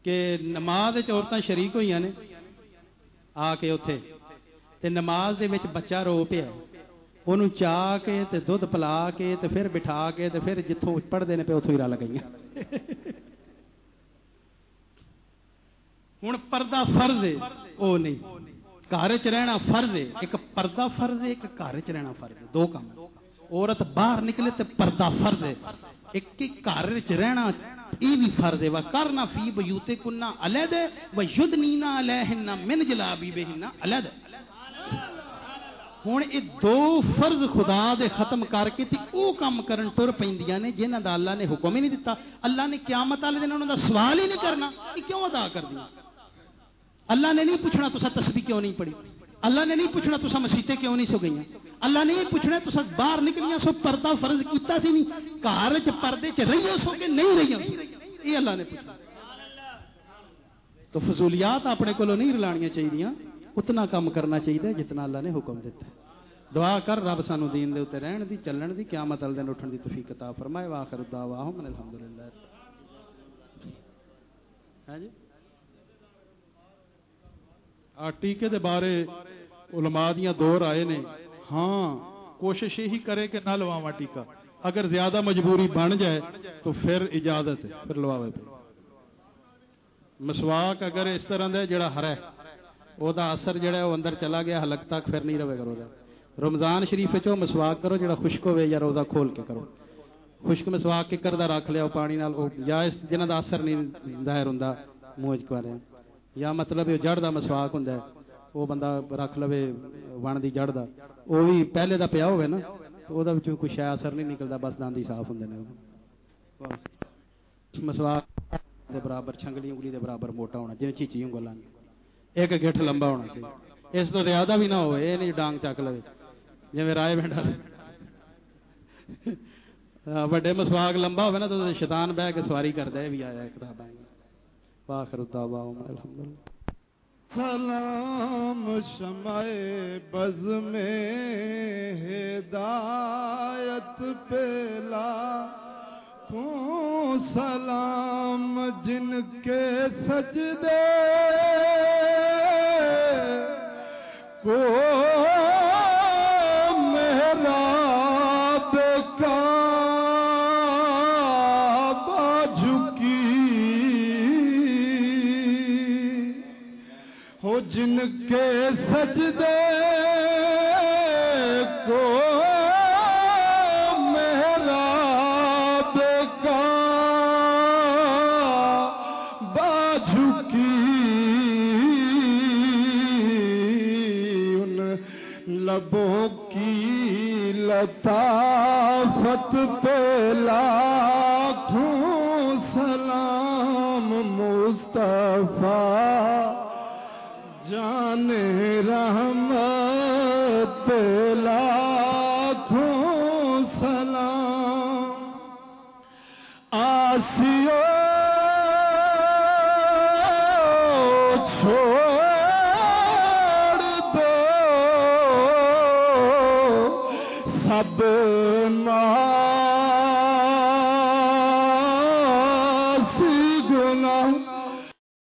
کہ نماز چورتیں شریک ہوئی نے، آ کے اوتے نماز در بچہ رو پیا وہ چاہ کے دھد پلا کے پھر بٹھا کے پھر جتوں پڑھتے ہیں پے اتوں ہی رکھ گئی <laughs> ہوں پردہ فرض ہے وہ نہیں گھر چ رہنا فرض ہے ایک پردہ فرض ہے ایک گھر چ رہنا فرض ہے دو کام عورت باہر نکلے تو پردہ فرض ہے ایک گھر چ رہنا یہ بھی فرض ہے کرنا فی بوتے کننا الد ہے یدھ نینا الحنا من جلابی بہنا الگ ہوں یہ دو فرض خدا دے ختم کر کے وہ او کام کرن تر پہ نے جنہاں اللہ نے حکم ہی نہیں دتا اللہ نے قیامت والے دن انہوں کا سوال ہی نہیں کرنا یہ کیوں ادا کر دیا اللہ نے نہیں پوچھنا تسا تسبیح کیوں نہیں پڑھی؟ اللہ نے نہیں پوچھنا تسا مسیتے کیوں نہیں سو گئیاں؟ اللہ نے یہ پوچھنا تسا باہر نکلیاں سو پردہ فرض کیتا سی نہیں؟ گھر چ پردے چ رہی سو کہ نہیں رہی یہ اللہ نے پوچھنا۔ تو فضولیات اپنے کو نہیں رلانیاں چاہیے اتنا کام کرنا چاہیے جتنا اللہ نے حکم دیتا ہے۔ دعا کر رب سانو دین دے اتنے رہن دی، چلن دی، قیامت والے دن اٹھن دی توفیق عطا فرمائے۔ واخر دعواہم الحمدللہ۔ ہاں جی؟ ਆ ਟੀਕੇ ਦੇ ਬਾਰੇ ਉਲਮਾ ਦੀਆਂ ਦੋ ਰਾਏ ਨੇ ਹਾਂ ਕੋਸ਼ਿਸ਼ ਇਹੀ ਕਰੇ ਕਿ ਨਾ ਲਵਾਵਾਂ ਟੀਕਾ ਅਗਰ ਜ਼ਿਆਦਾ ਮਜਬੂਰੀ ਬਣ ਜਾਏ ਤਾਂ ਫਿਰ ਇਜਾਜ਼ਤ ਹੈ ਫਿਰ ਲਵਾਵੇ ਮਸਵਾਕ ਅਗਰ ਇਸ ਤਰ੍ਹਾਂ ਦਾ ਜਿਹੜਾ ਹਰਾ ਹੈ ਉਹਦਾ ਅਸਰ ਜਿਹੜਾ ਉਹ ਅੰਦਰ ਚਲਾ ਗਿਆ ਹਲਕ ਤੱਕ ਫਿਰ ਨਹੀਂ ਰਵੇਗਾ ਰੋਜ਼ਾ ਰਮਜ਼ਾਨ ਸ਼ਰੀਫ ਵਿੱਚ ਉਹ ਮਸਵਾਕ ਕਰੋ ਜਿਹੜਾ ਖੁਸ਼ਕ ਹੋਵੇ ਜਾਂ ਰੋਜ਼ਾ ਖੋਲ ਕੇ ਕਰੋ ਖੁਸ਼ਕ ਮਸਵਾਕ ਕਿਕਰ ਦਾ ਰੱਖ ਲਿਆਓ ਪਾਣੀ ਨਾਲ ਉਹ ਜਾਂ ਇਸ ਜਿਨ੍ਹਾਂ ਦਾ ਅਸਰ ਨਹੀਂ ਜ਼ਾਹਿਰ ਹੁੰਦਾ ਮੂੰਹ 'ਚ ਕਰਿਆ ਜਾਂ ਮਤਲਬ یا مطلب جڑ کا مسواک ہوں ہے، وہ بندہ رکھ لو ون دی جڑ دا۔ وہ پہلے دا پیا ہوئے نا، تو کوئی شے اثر نہیں نکلدا، بس داندی صاف ہوندے مسواک برابر، چھنگلی انگلی دے برابر موٹا ہونا جی چیچی انگل لنگ ایک گٹھ لمبا ہونا سی اس تو زیادہ بھی نہ ہوئے اے نہیں ڈانگ چک لو جی رائے بینڈا ہاں، وڈے مسواک لمبا ہوئے نا، تو شیطان بہ کے سواری کردا ہے بھی آیا کتاباں واخر الدعواهم الحمد لله سلام شمع بز میں ہدایت پلا کوں سلام جن کے سجدے؟ کو جن کے سجدے کو محراب کا باجو کی ان لبوں کی لطافت پہ لاکھوں